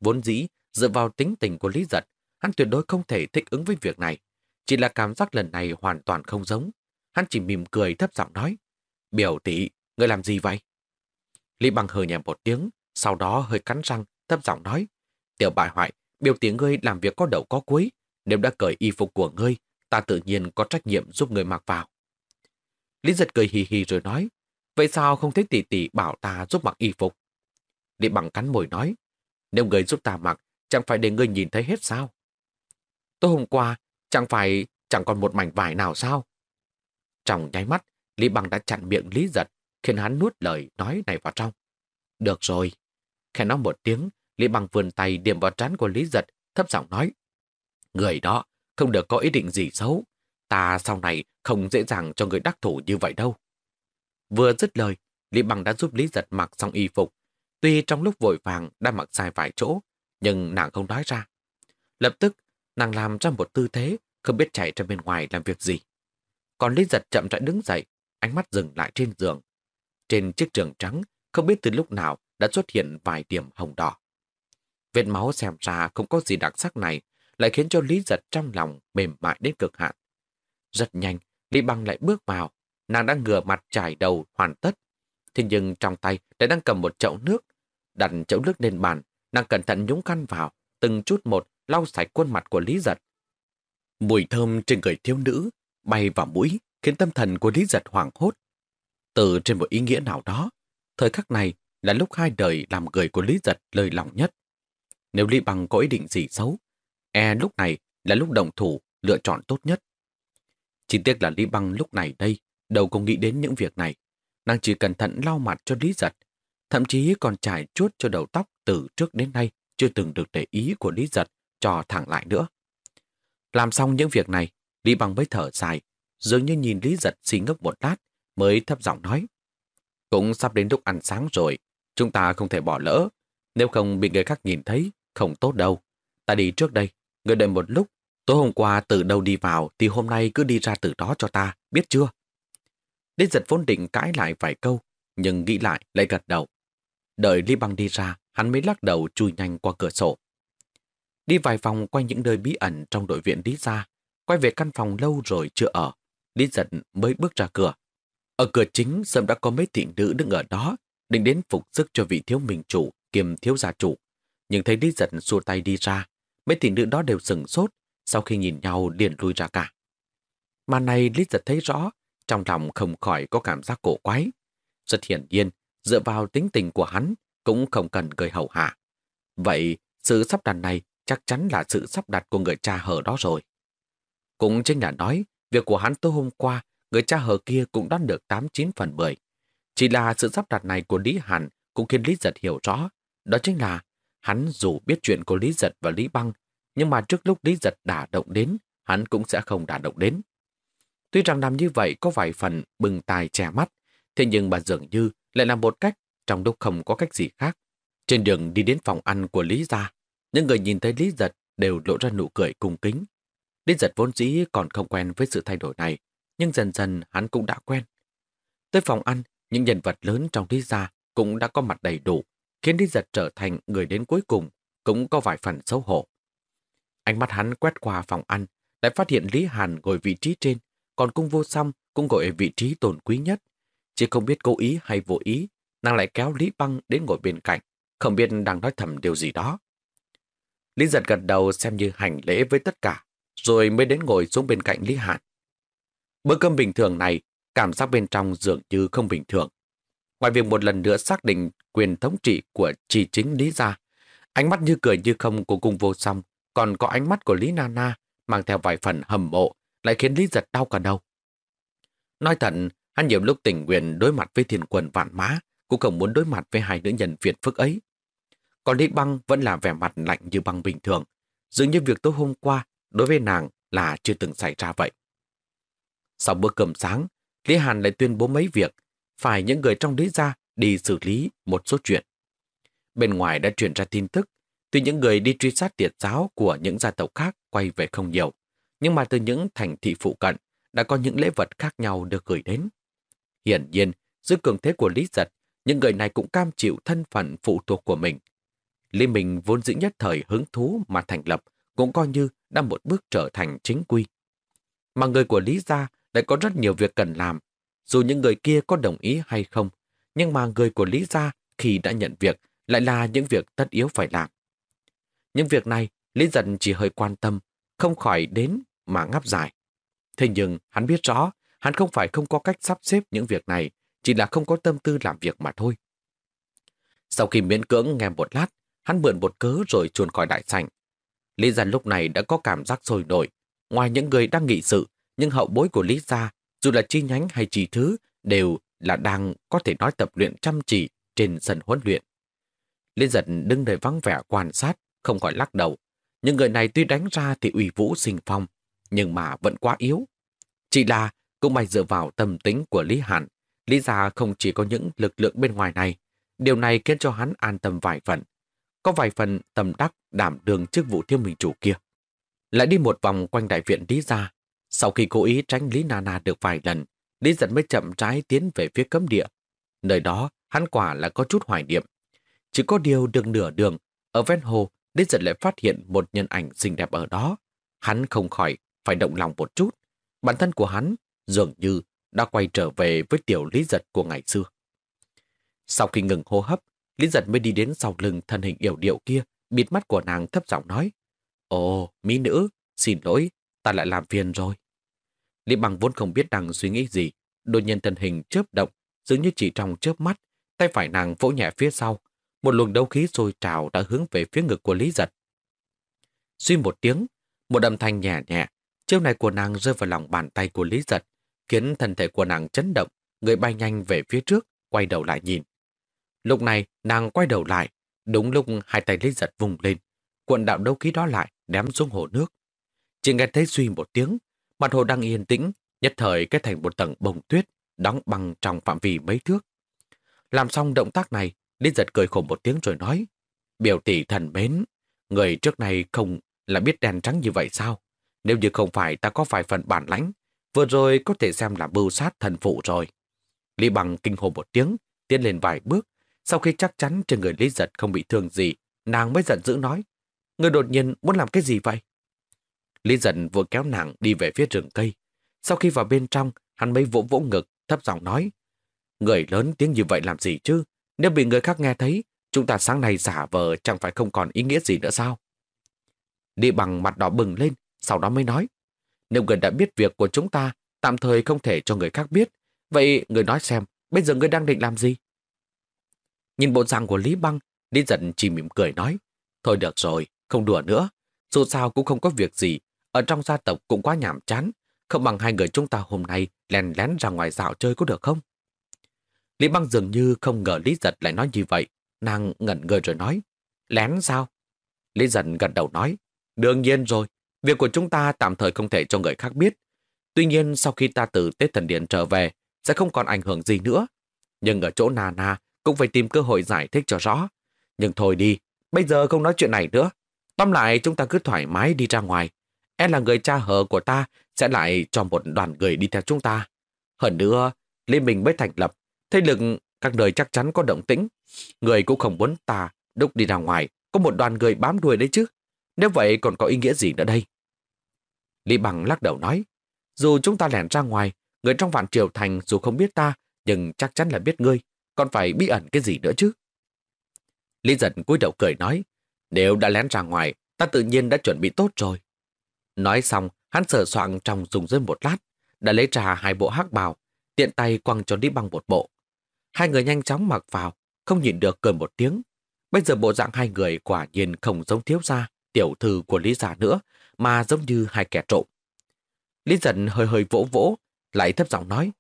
Vốn dĩ, dựa vào tính tình của Lý Giật, hắn tuyệt đối không thể thích ứng với việc này. Chỉ là cảm giác lần này hoàn toàn không giống. Hắn chỉ mỉm cười thấp giọng nói, biểu tỷ, người làm gì vậy? Lý Bằng hờ nhẹ một tiếng, sau đó hơi cắn răng, thấp giọng nói, tiểu bại hoại, biểu tỷ ngươi làm việc có đầu có cuối, nếu đã cởi y phục của ngươi, ta tự nhiên có trách nhiệm giúp người mặc vào. Lý giật cười hì hì rồi nói, vậy sao không thấy tỷ tỷ bảo ta giúp mặc y phục? Lý bằng cắn môi nói, nếu người giúp ta mặc, chẳng phải để người nhìn thấy hết sao? Tối hôm qua, chẳng phải chẳng còn một mảnh vải nào sao? Trong nháy mắt, Lý bằng đã chặn miệng Lý giật, khiến hắn nuốt lời nói này vào trong. Được rồi. Khẽ nói một tiếng, Lý bằng vườn tay điểm vào trán của Lý giật, thấp giọng nói. Người đó không được có ý định gì xấu. Ta sau này không dễ dàng cho người đắc thủ như vậy đâu. Vừa dứt lời, Lý Bằng đã giúp Lý Giật mặc xong y phục. Tuy trong lúc vội vàng đã mặc sai vài chỗ, nhưng nàng không nói ra. Lập tức, nàng làm ra một tư thế, không biết chạy ra bên ngoài làm việc gì. Còn Lý Giật chậm rãi đứng dậy, ánh mắt dừng lại trên giường. Trên chiếc trường trắng, không biết từ lúc nào đã xuất hiện vài điểm hồng đỏ. Vết máu xem ra không có gì đặc sắc này, lại khiến cho Lý Giật trong lòng mềm mại đến cực hạn. Rất nhanh, Lý Băng lại bước vào. Nàng đang ngửa mặt trải đầu hoàn tất. Thế nhưng trong tay lại đang cầm một chậu nước. Đặt chậu nước lên bàn, nàng cẩn thận nhúng khăn vào, từng chút một lau sạch khuôn mặt của Lý Giật. Mùi thơm trên người thiếu nữ bay vào mũi khiến tâm thần của Lý Giật hoảng hốt. Từ trên một ý nghĩa nào đó, thời khắc này là lúc hai đời làm người của Lý Giật lời lòng nhất. Nếu Lý Bằng có ý định gì xấu, e lúc này là lúc đồng thủ lựa chọn tốt nhất. Chỉ tiếc là Lý Bằng lúc này đây đâu có nghĩ đến những việc này. Nàng chỉ cẩn thận lau mặt cho Lý Giật. Thậm chí còn trải chuốt cho đầu tóc từ trước đến nay chưa từng được để ý của Lý Giật cho thẳng lại nữa. Làm xong những việc này, Lý Bằng mới thở dài, dường như nhìn Lý Giật xí ngốc một lát, mới thấp giọng nói. Cũng sắp đến lúc ăn sáng rồi, chúng ta không thể bỏ lỡ. Nếu không bị người khác nhìn thấy, không tốt đâu. Ta đi trước đây, người đợi một lúc Tối hôm qua từ đâu đi vào thì hôm nay cứ đi ra từ đó cho ta, biết chưa? Đến giật vốn định cãi lại vài câu, nhưng nghĩ lại lại gật đầu. Đợi Lý Băng đi ra, hắn mới lắc đầu chui nhanh qua cửa sổ. Đi vài vòng quanh những nơi bí ẩn trong đội viện Lý ra quay về căn phòng lâu rồi chưa ở, Lý Giật mới bước ra cửa. Ở cửa chính sớm đã có mấy thị nữ đứng ở đó, định đến phục sức cho vị thiếu mình chủ kiềm thiếu gia chủ. Nhưng thấy Lý Giật xua tay đi ra, mấy thị nữ đó đều sừng sốt, sau khi nhìn nhau liền lui ra cả. Mà này Lý Giật thấy rõ, trong lòng không khỏi có cảm giác cổ quái. Rất hiển nhiên, dựa vào tính tình của hắn, cũng không cần gây hậu hạ. Vậy, sự sắp đặt này chắc chắn là sự sắp đặt của người cha hờ đó rồi. Cũng chính là nói, việc của hắn tối hôm qua, người cha hờ kia cũng đoán được 8-9 phần 10. Chỉ là sự sắp đặt này của Lý Hàn cũng khiến Lý Giật hiểu rõ. Đó chính là, hắn dù biết chuyện của Lý Giật và Lý Băng, nhưng mà trước lúc Lý Giật đả động đến, hắn cũng sẽ không đả động đến. Tuy rằng làm như vậy có vài phần bừng tài che mắt, thế nhưng bà dường như lại là một cách trong lúc không có cách gì khác. Trên đường đi đến phòng ăn của Lý Gia, những người nhìn thấy Lý Giật đều lộ ra nụ cười cung kính. Lý Giật vốn dĩ còn không quen với sự thay đổi này, nhưng dần dần hắn cũng đã quen. Tới phòng ăn, những nhân vật lớn trong Lý Gia cũng đã có mặt đầy đủ, khiến Lý Giật trở thành người đến cuối cùng, cũng có vài phần xấu hổ. Ánh mắt hắn quét qua phòng ăn, lại phát hiện Lý Hàn ngồi vị trí trên, còn cung vô song cũng ngồi ở vị trí tồn quý nhất. Chỉ không biết cố ý hay vô ý, nàng lại kéo Lý Băng đến ngồi bên cạnh, không biết đang nói thầm điều gì đó. Lý giật gật đầu xem như hành lễ với tất cả, rồi mới đến ngồi xuống bên cạnh Lý hàn Bữa cơm bình thường này, cảm giác bên trong dường như không bình thường. Ngoài việc một lần nữa xác định quyền thống trị của chỉ chính Lý Gia, ánh mắt như cười như không của cung vô song, còn có ánh mắt của Lý Nana mang theo vài phần hầm mộ, lại khiến Lý giật đau cả đầu. Nói thật, hắn nhiều lúc tình nguyện đối mặt với thiên quần vạn má cũng không muốn đối mặt với hai nữ nhân phiền phức ấy. Còn Lý Băng vẫn là vẻ mặt lạnh như băng bình thường, dường như việc tối hôm qua đối với nàng là chưa từng xảy ra vậy. Sau bữa cơm sáng, Lý Hàn lại tuyên bố mấy việc, phải những người trong Lý gia đi xử lý một số chuyện. Bên ngoài đã truyền ra tin tức, tuy những người đi truy sát tiệt giáo của những gia tộc khác quay về không nhiều, nhưng mà từ những thành thị phụ cận đã có những lễ vật khác nhau được gửi đến. Hiển nhiên, dưới cường thế của Lý Giật, những người này cũng cam chịu thân phận phụ thuộc của mình. Lý Minh vốn dĩ nhất thời hứng thú mà thành lập, cũng coi như đã một bước trở thành chính quy. Mà người của Lý Gia lại có rất nhiều việc cần làm. Dù những người kia có đồng ý hay không, nhưng mà người của Lý Gia khi đã nhận việc lại là những việc tất yếu phải làm. Những việc này, Lý Dần chỉ hơi quan tâm, không khỏi đến mà ngáp dài. Thế nhưng hắn biết rõ, hắn không phải không có cách sắp xếp những việc này, chỉ là không có tâm tư làm việc mà thôi. Sau khi miễn cưỡng nghe một lát, hắn mượn một cớ rồi chuồn khỏi đại sảnh. Lý Dân lúc này đã có cảm giác sôi nổi. Ngoài những người đang nghị sự, nhưng hậu bối của Lý Gia, dù là chi nhánh hay chi thứ, đều là đang có thể nói tập luyện chăm chỉ trên sân huấn luyện. Lý Giật đứng nơi vắng vẻ quan sát, không khỏi lắc đầu. Những người này tuy đánh ra thì ủy vũ sinh phong, nhưng mà vẫn quá yếu. Chỉ là cũng may dựa vào tâm tính của Lý Hàn, Lý Gia không chỉ có những lực lượng bên ngoài này, điều này khiến cho hắn an tâm vài phần. Có vài phần tầm đắc đảm đường chức vụ thiêu mình chủ kia. Lại đi một vòng quanh đại viện Lý Gia. Sau khi cố ý tránh Lý Nana được vài lần, Lý Giật mới chậm trái tiến về phía cấm địa. Nơi đó, hắn quả là có chút hoài niệm. Chỉ có điều đường nửa đường, ở ven hồ, Lý Giật lại phát hiện một nhân ảnh xinh đẹp ở đó. Hắn không khỏi phải động lòng một chút. Bản thân của hắn dường như đã quay trở về với tiểu Lý Giật của ngày xưa. Sau khi ngừng hô hấp, Lý Giật mới đi đến sau lưng thân hình yểu điệu kia, bịt mắt của nàng thấp giọng nói. Ồ, mỹ nữ, xin lỗi, ta lại làm phiền rồi. Lý Bằng vốn không biết đang suy nghĩ gì, đột nhiên thân hình chớp động, dường như chỉ trong chớp mắt, tay phải nàng vỗ nhẹ phía sau, một luồng đấu khí sôi trào đã hướng về phía ngực của Lý Giật. Suy một tiếng, một âm thanh nhẹ nhẹ, chiêu này của nàng rơi vào lòng bàn tay của Lý Giật, khiến thân thể của nàng chấn động, người bay nhanh về phía trước, quay đầu lại nhìn. Lúc này, nàng quay đầu lại, đúng lúc hai tay Lý Giật vùng lên, cuộn đạo đấu khí đó lại, ném xuống hồ nước. Chỉ nghe thấy suy một tiếng, mặt hồ đang yên tĩnh, nhất thời kết thành một tầng bông tuyết, đóng băng trong phạm vi mấy thước. Làm xong động tác này, Lý Giật cười khổ một tiếng rồi nói, biểu tỷ thần mến, người trước này không là biết đèn trắng như vậy sao? Nếu như không phải ta có vài phần bản lãnh, vừa rồi có thể xem là bưu sát thần phụ rồi. Lý Bằng kinh hồ một tiếng, tiến lên vài bước. Sau khi chắc chắn trên người Lý Giật không bị thương gì, nàng mới giận dữ nói. Người đột nhiên muốn làm cái gì vậy? Lý giận vừa kéo nàng đi về phía rừng cây. Sau khi vào bên trong, hắn mới vỗ vỗ ngực, thấp giọng nói. Người lớn tiếng như vậy làm gì chứ? Nếu bị người khác nghe thấy, chúng ta sáng nay giả vờ chẳng phải không còn ý nghĩa gì nữa sao? Đi bằng mặt đỏ bừng lên, sau đó mới nói. Nếu người đã biết việc của chúng ta, tạm thời không thể cho người khác biết. Vậy người nói xem, bây giờ người đang định làm gì? Nhìn bộ dạng của Lý Băng, Lý giận chỉ mỉm cười nói. Thôi được rồi, không đùa nữa. Dù sao cũng không có việc gì. Ở trong gia tộc cũng quá nhảm chán. Không bằng hai người chúng ta hôm nay lèn lén ra ngoài dạo chơi có được không? Lý Băng dường như không ngờ Lý Giật lại nói như vậy. Nàng ngẩn người rồi nói. Lén sao? Lý Giật gật đầu nói. Đương nhiên rồi. Việc của chúng ta tạm thời không thể cho người khác biết. Tuy nhiên sau khi ta từ Tết Thần Điện trở về sẽ không còn ảnh hưởng gì nữa. Nhưng ở chỗ Nà Nà cũng phải tìm cơ hội giải thích cho rõ. Nhưng thôi đi, bây giờ không nói chuyện này nữa. Tóm lại chúng ta cứ thoải mái đi ra ngoài. Em là người cha hờ của ta sẽ lại cho một đoàn người đi theo chúng ta. Hơn nữa, Liên minh mới thành lập, thế lực các nơi chắc chắn có động tĩnh. Người cũng không muốn ta đúc đi ra ngoài, có một đoàn người bám đuôi đấy chứ. Nếu vậy còn có ý nghĩa gì nữa đây? Lý Bằng lắc đầu nói, dù chúng ta lẻn ra ngoài, người trong vạn triều thành dù không biết ta, nhưng chắc chắn là biết ngươi, còn phải bí ẩn cái gì nữa chứ. Lý giật cúi đầu cười nói, nếu đã lén ra ngoài, ta tự nhiên đã chuẩn bị tốt rồi. Nói xong, hắn sờ soạn trong dùng dưới một lát, đã lấy trà hai bộ hắc bào, tiện tay quăng cho Lý bằng một bộ. Hai người nhanh chóng mặc vào, không nhìn được cười một tiếng. Bây giờ bộ dạng hai người quả nhiên không giống thiếu gia, tiểu thư của Lý Gia nữa, mà giống như hai kẻ trộm. Lý giận hơi hơi vỗ vỗ, lại thấp giọng nói.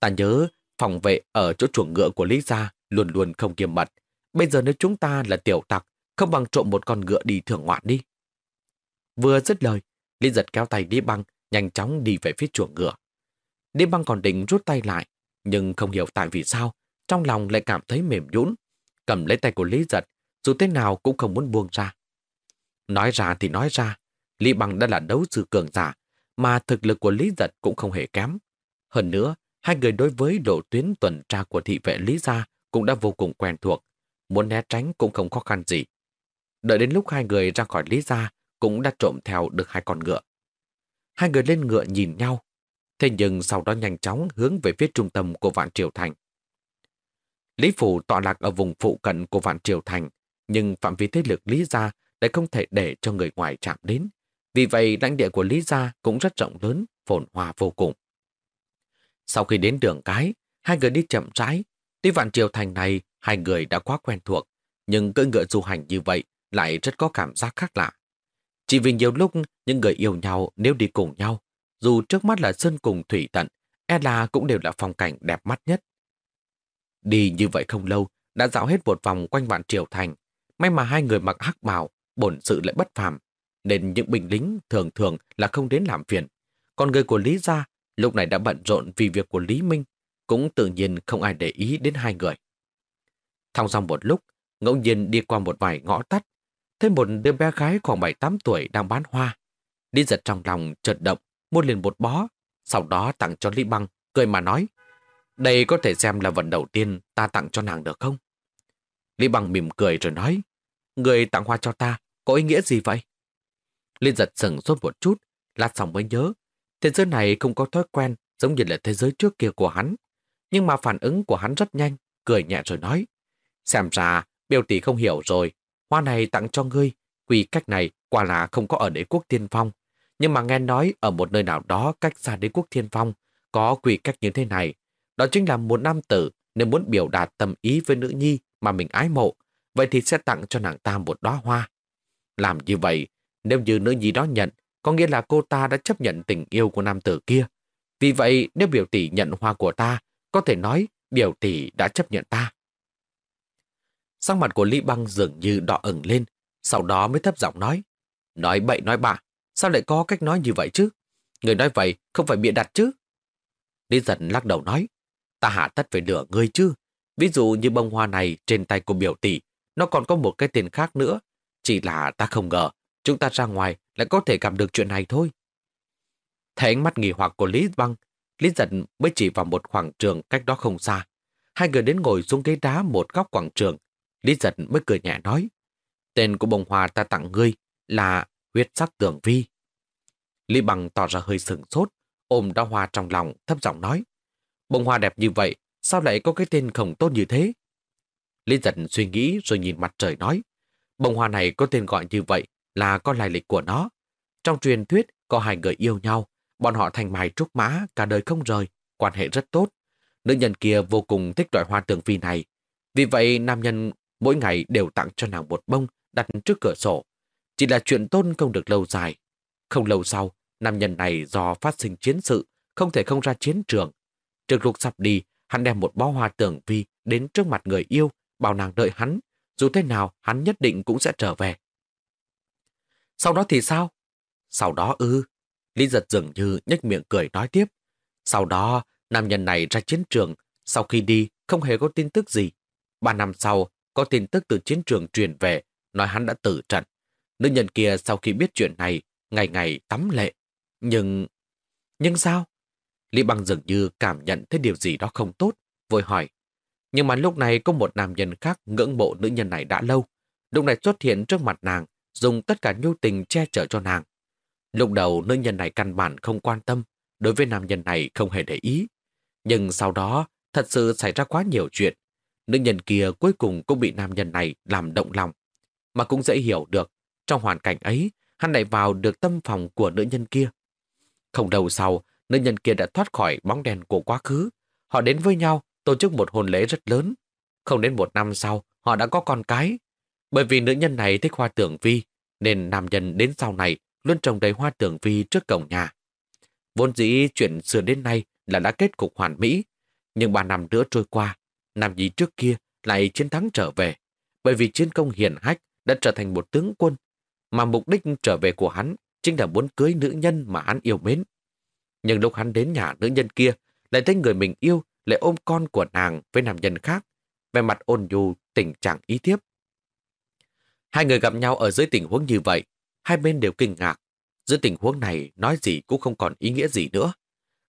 Ta nhớ phòng vệ ở chỗ chuồng ngựa của Lý Gia luôn luôn không kiềm mật. Bây giờ nếu chúng ta là tiểu tặc, không bằng trộm một con ngựa đi thưởng ngoạn đi. Vừa dứt lời, Lý giật kéo tay đi băng, nhanh chóng đi về phía chuồng ngựa. Đi băng còn định rút tay lại, nhưng không hiểu tại vì sao, trong lòng lại cảm thấy mềm nhũn, cầm lấy tay của Lý giật, dù thế nào cũng không muốn buông ra. Nói ra thì nói ra, Lý Bằng đã là đấu sư cường giả, mà thực lực của Lý Giật cũng không hề kém. Hơn nữa, hai người đối với độ tuyến tuần tra của thị vệ Lý Gia cũng đã vô cùng quen thuộc, muốn né tránh cũng không khó khăn gì. Đợi đến lúc hai người ra khỏi Lý Gia, cũng đã trộm theo được hai con ngựa. Hai người lên ngựa nhìn nhau, thế nhưng sau đó nhanh chóng hướng về phía trung tâm của Vạn Triều Thành. Lý Phủ tọa lạc ở vùng phụ cận của Vạn Triều Thành, nhưng phạm vi thế lực Lý Gia lại không thể để cho người ngoài chạm đến. Vì vậy, lãnh địa của Lý Gia cũng rất rộng lớn, phồn hoa vô cùng. Sau khi đến đường cái, hai người đi chậm rãi. Tuy Vạn Triều Thành này, hai người đã quá quen thuộc, nhưng cưỡi ngựa du hành như vậy lại rất có cảm giác khác lạ. Chỉ vì nhiều lúc những người yêu nhau nếu đi cùng nhau, dù trước mắt là sơn cùng thủy tận, e là cũng đều là phong cảnh đẹp mắt nhất. Đi như vậy không lâu, đã dạo hết một vòng quanh vạn triều thành. May mà hai người mặc hắc bào, bổn sự lại bất phàm, nên những binh lính thường thường là không đến làm phiền. Còn người của Lý Gia lúc này đã bận rộn vì việc của Lý Minh, cũng tự nhiên không ai để ý đến hai người. Thong xong một lúc, ngẫu nhiên đi qua một vài ngõ tắt, thấy một đứa bé gái khoảng 7-8 tuổi đang bán hoa. Lý giật trong lòng chợt động, mua liền một bó, sau đó tặng cho Lý Băng, cười mà nói, đây có thể xem là vận đầu tiên ta tặng cho nàng được không? Lý Băng mỉm cười rồi nói, người tặng hoa cho ta, có ý nghĩa gì vậy? Lý giật sừng sốt một chút, lát xong mới nhớ, thế giới này không có thói quen giống như là thế giới trước kia của hắn. Nhưng mà phản ứng của hắn rất nhanh, cười nhẹ rồi nói, xem ra biểu tỷ không hiểu rồi, hoa này tặng cho ngươi, quy cách này quả là không có ở đế quốc thiên phong. Nhưng mà nghe nói ở một nơi nào đó cách xa đế quốc thiên phong, có quy cách như thế này. Đó chính là một nam tử nếu muốn biểu đạt tâm ý với nữ nhi mà mình ái mộ, vậy thì sẽ tặng cho nàng ta một đóa hoa. Làm như vậy, nếu như nữ nhi đó nhận, có nghĩa là cô ta đã chấp nhận tình yêu của nam tử kia. Vì vậy, nếu biểu tỷ nhận hoa của ta, có thể nói biểu tỷ đã chấp nhận ta. Sang mặt của Lý Băng dường như đỏ ửng lên, sau đó mới thấp giọng nói. Nói bậy nói bạ, sao lại có cách nói như vậy chứ? Người nói vậy không phải bịa đặt chứ? Lý giận lắc đầu nói. Ta hạ tất phải lửa ngươi chứ. Ví dụ như bông hoa này trên tay của biểu tỷ, nó còn có một cái tên khác nữa. Chỉ là ta không ngờ, chúng ta ra ngoài lại có thể gặp được chuyện này thôi. Thấy ánh mắt nghỉ hoặc của Lý Băng, Lý giận mới chỉ vào một khoảng trường cách đó không xa. Hai người đến ngồi xuống ghế đá một góc quảng trường, Lý giật mới cười nhẹ nói. Tên của bông hoa ta tặng ngươi, là huyết sắc tường vi. Lý Bằng tỏ ra hơi sừng sốt, ôm đo hoa trong lòng, thấp giọng nói. Bông hoa đẹp như vậy, sao lại có cái tên không tốt như thế? Lý giật suy nghĩ rồi nhìn mặt trời nói. Bông hoa này có tên gọi như vậy là có lai lịch của nó. Trong truyền thuyết có hai người yêu nhau, bọn họ thành mài trúc mã, cả đời không rời, quan hệ rất tốt. Nữ nhân kia vô cùng thích loại hoa tường vi này. Vì vậy nam nhân mỗi ngày đều tặng cho nàng một bông đặt trước cửa sổ. Chỉ là chuyện tôn không được lâu dài. Không lâu sau, nam nhân này do phát sinh chiến sự, không thể không ra chiến trường. Trực lục sắp đi, hắn đem một bó hoa tưởng vi đến trước mặt người yêu, bảo nàng đợi hắn. Dù thế nào, hắn nhất định cũng sẽ trở về. Sau đó thì sao? Sau đó ư. Lý giật dường như nhếch miệng cười nói tiếp. Sau đó, nam nhân này ra chiến trường. Sau khi đi, không hề có tin tức gì. Ba năm sau, có tin tức từ chiến trường truyền về, nói hắn đã tử trận. Nữ nhân kia sau khi biết chuyện này, ngày ngày tắm lệ. Nhưng... Nhưng sao? Lý Băng dường như cảm nhận thấy điều gì đó không tốt, vội hỏi. Nhưng mà lúc này có một nam nhân khác ngưỡng mộ nữ nhân này đã lâu. Lúc này xuất hiện trước mặt nàng, dùng tất cả nhu tình che chở cho nàng. Lúc đầu nữ nhân này căn bản không quan tâm, đối với nam nhân này không hề để ý. Nhưng sau đó, thật sự xảy ra quá nhiều chuyện. Nữ nhân kia cuối cùng cũng bị nam nhân này làm động lòng. Mà cũng dễ hiểu được, trong hoàn cảnh ấy, hắn lại vào được tâm phòng của nữ nhân kia. Không lâu sau, nữ nhân kia đã thoát khỏi bóng đèn của quá khứ. Họ đến với nhau, tổ chức một hôn lễ rất lớn. Không đến một năm sau, họ đã có con cái. Bởi vì nữ nhân này thích hoa tưởng vi, nên nam nhân đến sau này luôn trồng đầy hoa tưởng vi trước cổng nhà. Vốn dĩ chuyện xưa đến nay là đã kết cục hoàn mỹ, nhưng ba năm nữa trôi qua, nam nhi trước kia lại chiến thắng trở về, bởi vì chiến công hiển hách đã trở thành một tướng quân, mà mục đích trở về của hắn chính là muốn cưới nữ nhân mà hắn yêu mến. Nhưng lúc hắn đến nhà nữ nhân kia, lại thấy người mình yêu lại ôm con của nàng với nam nhân khác, về mặt ôn nhu tình trạng ý tiếp. Hai người gặp nhau ở dưới tình huống như vậy, hai bên đều kinh ngạc. Dưới tình huống này, nói gì cũng không còn ý nghĩa gì nữa.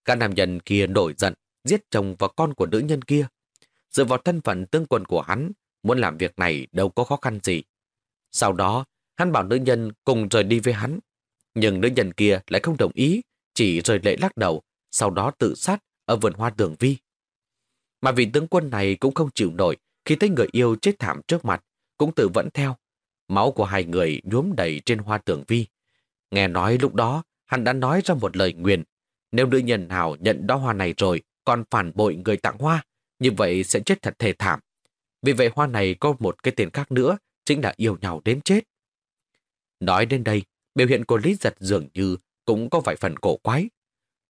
Cả nam nhân kia nổi giận, giết chồng và con của nữ nhân kia. Dựa vào thân phận tương quân của hắn, muốn làm việc này đâu có khó khăn gì. Sau đó, hắn bảo nữ nhân cùng rời đi với hắn. Nhưng nữ nhân kia lại không đồng ý, chỉ rời lệ lắc đầu, sau đó tự sát ở vườn hoa tường vi. Mà vị tướng quân này cũng không chịu nổi khi thấy người yêu chết thảm trước mặt, cũng tự vẫn theo. Máu của hai người nhuốm đầy trên hoa tường vi. Nghe nói lúc đó, hắn đã nói ra một lời nguyền. Nếu nữ nhân nào nhận đó hoa này rồi, còn phản bội người tặng hoa, như vậy sẽ chết thật thề thảm. Vì vậy hoa này có một cái tên khác nữa, chính là yêu nhau đến chết. Nói đến đây, biểu hiện của Lý Giật dường như cũng có vài phần cổ quái.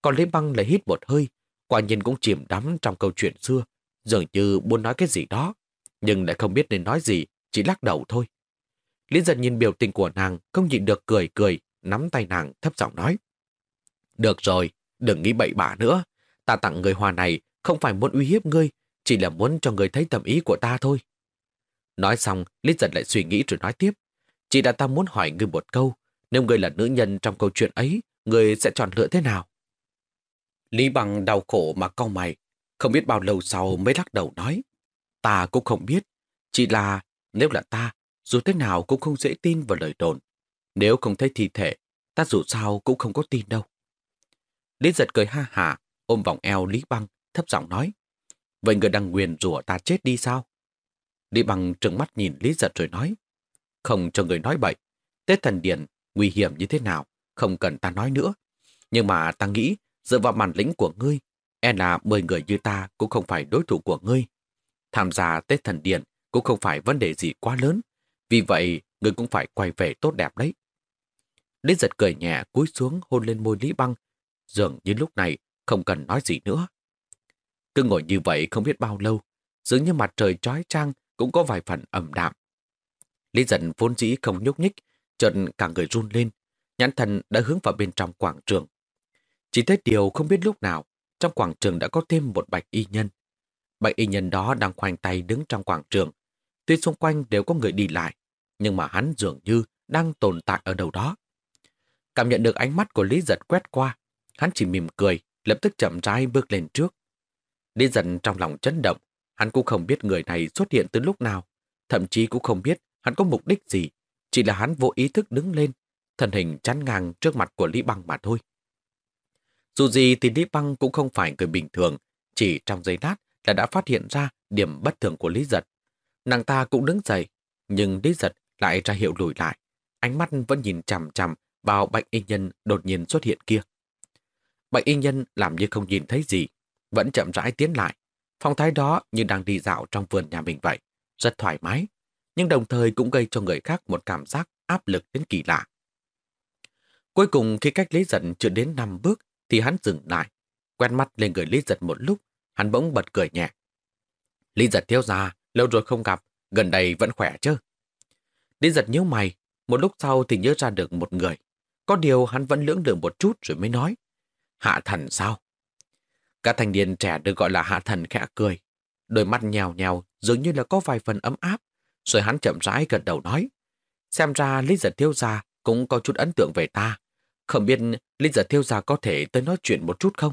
Còn Lý Băng lại hít một hơi, quả nhiên cũng chìm đắm trong câu chuyện xưa, dường như muốn nói cái gì đó, nhưng lại không biết nên nói gì, chỉ lắc đầu thôi. Lý giật nhìn biểu tình của nàng, không nhịn được cười cười, nắm tay nàng thấp giọng nói. Được rồi, đừng nghĩ bậy bạ nữa. Ta tặng người hoa này không phải muốn uy hiếp ngươi, chỉ là muốn cho người thấy tâm ý của ta thôi. Nói xong, Lý giật lại suy nghĩ rồi nói tiếp. Chỉ là ta muốn hỏi ngươi một câu, nếu ngươi là nữ nhân trong câu chuyện ấy, ngươi sẽ chọn lựa thế nào? Lý bằng đau khổ mà cau mày, không biết bao lâu sau mới lắc đầu nói. Ta cũng không biết, chỉ là nếu là ta, dù thế nào cũng không dễ tin vào lời đồn. Nếu không thấy thi thể, ta dù sao cũng không có tin đâu. Lý giật cười ha hả, ôm vòng eo Lý Băng, thấp giọng nói. Vậy người đang nguyền rủa ta chết đi sao? Lý Băng trừng mắt nhìn Lý giật rồi nói. Không cho người nói bậy. Tết thần điện nguy hiểm như thế nào, không cần ta nói nữa. Nhưng mà ta nghĩ, dựa vào bản lĩnh của ngươi, e là 10 người như ta cũng không phải đối thủ của ngươi. Tham gia Tết thần điện cũng không phải vấn đề gì quá lớn. Vì vậy, ngươi cũng phải quay về tốt đẹp đấy. Lý giật cười nhẹ cúi xuống hôn lên môi Lý Băng, dường như lúc này không cần nói gì nữa. Cứ ngồi như vậy không biết bao lâu, dường như mặt trời trói trang cũng có vài phần ẩm đạm. Lý giật vốn dĩ không nhúc nhích, chợt cả người run lên, nhãn thần đã hướng vào bên trong quảng trường. Chỉ thấy điều không biết lúc nào, trong quảng trường đã có thêm một bạch y nhân. Bạch y nhân đó đang khoanh tay đứng trong quảng trường, Tuy xung quanh đều có người đi lại, nhưng mà hắn dường như đang tồn tại ở đâu đó. Cảm nhận được ánh mắt của Lý Giật quét qua, hắn chỉ mỉm cười, lập tức chậm rãi bước lên trước. Lý giận trong lòng chấn động, hắn cũng không biết người này xuất hiện từ lúc nào, thậm chí cũng không biết hắn có mục đích gì, chỉ là hắn vô ý thức đứng lên, thân hình chắn ngang trước mặt của Lý Băng mà thôi. Dù gì thì Lý Băng cũng không phải người bình thường, chỉ trong giây lát là đã phát hiện ra điểm bất thường của Lý Giật. Nàng ta cũng đứng dậy, nhưng Lý Giật lại ra hiệu lùi lại. Ánh mắt vẫn nhìn chằm chằm vào bạch y nhân đột nhiên xuất hiện kia. Bạch y nhân làm như không nhìn thấy gì, vẫn chậm rãi tiến lại. Phong thái đó như đang đi dạo trong vườn nhà mình vậy, rất thoải mái, nhưng đồng thời cũng gây cho người khác một cảm giác áp lực đến kỳ lạ. Cuối cùng khi cách Lý Giật chưa đến 5 bước thì hắn dừng lại, quen mắt lên người Lý Giật một lúc, hắn bỗng bật cười nhẹ. Lý Giật thiếu ra, lâu rồi không gặp, gần đây vẫn khỏe chứ? Lý Giật nhíu mày, một lúc sau thì nhớ ra được một người. Có điều hắn vẫn lưỡng lự một chút rồi mới nói. Hạ thần sao? Các thanh niên trẻ được gọi là hạ thần khẽ cười. Đôi mắt nhèo nhèo dường như là có vài phần ấm áp. Rồi hắn chậm rãi gật đầu nói. Xem ra Lý Giật thiếu gia cũng có chút ấn tượng về ta. Không biết Lý Giật thiếu gia có thể tới nói chuyện một chút không?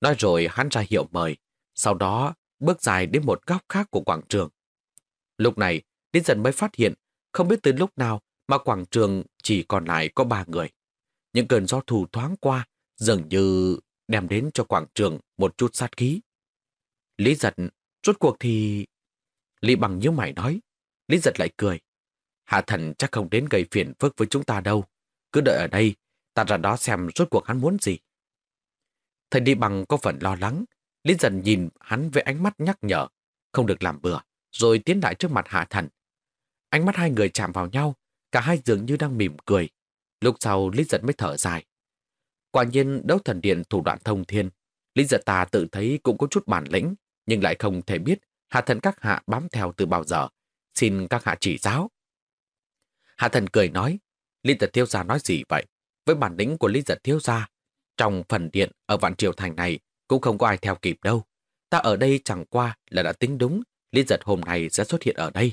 Nói rồi hắn ra hiệu mời. Sau đó bước dài đến một góc khác của quảng trường. Lúc này, Lý Giật mới phát hiện không biết từ lúc nào mà quảng trường chỉ còn lại có ba người. Những cơn gió thù thoáng qua dường như đem đến cho quảng trường một chút sát khí. Lý giật, rốt cuộc thì... Lý bằng nhíu mày nói. Lý giật lại cười. Hạ thần chắc không đến gây phiền phức với chúng ta đâu. Cứ đợi ở đây, ta ra đó xem rốt cuộc hắn muốn gì. Thầy đi bằng có phần lo lắng. Lý giật nhìn hắn với ánh mắt nhắc nhở. Không được làm bừa. Rồi tiến lại trước mặt hạ thần. Ánh mắt hai người chạm vào nhau. Cả hai dường như đang mỉm cười. Lúc sau Lý giật mới thở dài. Quả nhiên đấu thần điện thủ đoạn thông thiên. Lý dạ giật ta tự thấy cũng có chút bản lĩnh, nhưng lại không thể biết hạ thần các hạ bám theo từ bao giờ. Xin các hạ chỉ giáo. Hạ thần cười nói, Lý giật thiếu gia nói gì vậy? Với bản lĩnh của Lý giật thiếu gia, trong phần điện ở vạn triều thành này cũng không có ai theo kịp đâu. Ta ở đây chẳng qua là đã tính đúng, Lý giật hôm nay sẽ xuất hiện ở đây.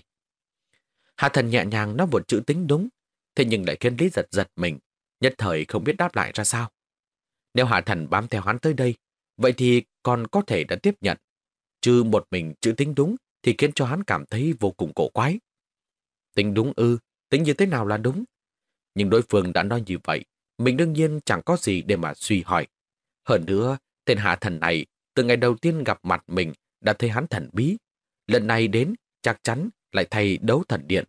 Hạ thần nhẹ nhàng nói một chữ tính đúng, thế nhưng lại khiến Lý giật giật mình, nhất thời không biết đáp lại ra sao. Nếu Hạ Thần bám theo hắn tới đây, vậy thì còn có thể đã tiếp nhận. Chứ một mình chữ tính đúng thì khiến cho hắn cảm thấy vô cùng cổ quái. Tính đúng ư, tính như thế nào là đúng? Nhưng đối phương đã nói như vậy, mình đương nhiên chẳng có gì để mà suy hỏi. Hơn nữa, tên Hạ Thần này, từ ngày đầu tiên gặp mặt mình đã thấy hắn thần bí. Lần này đến, chắc chắn lại thay đấu thần điện.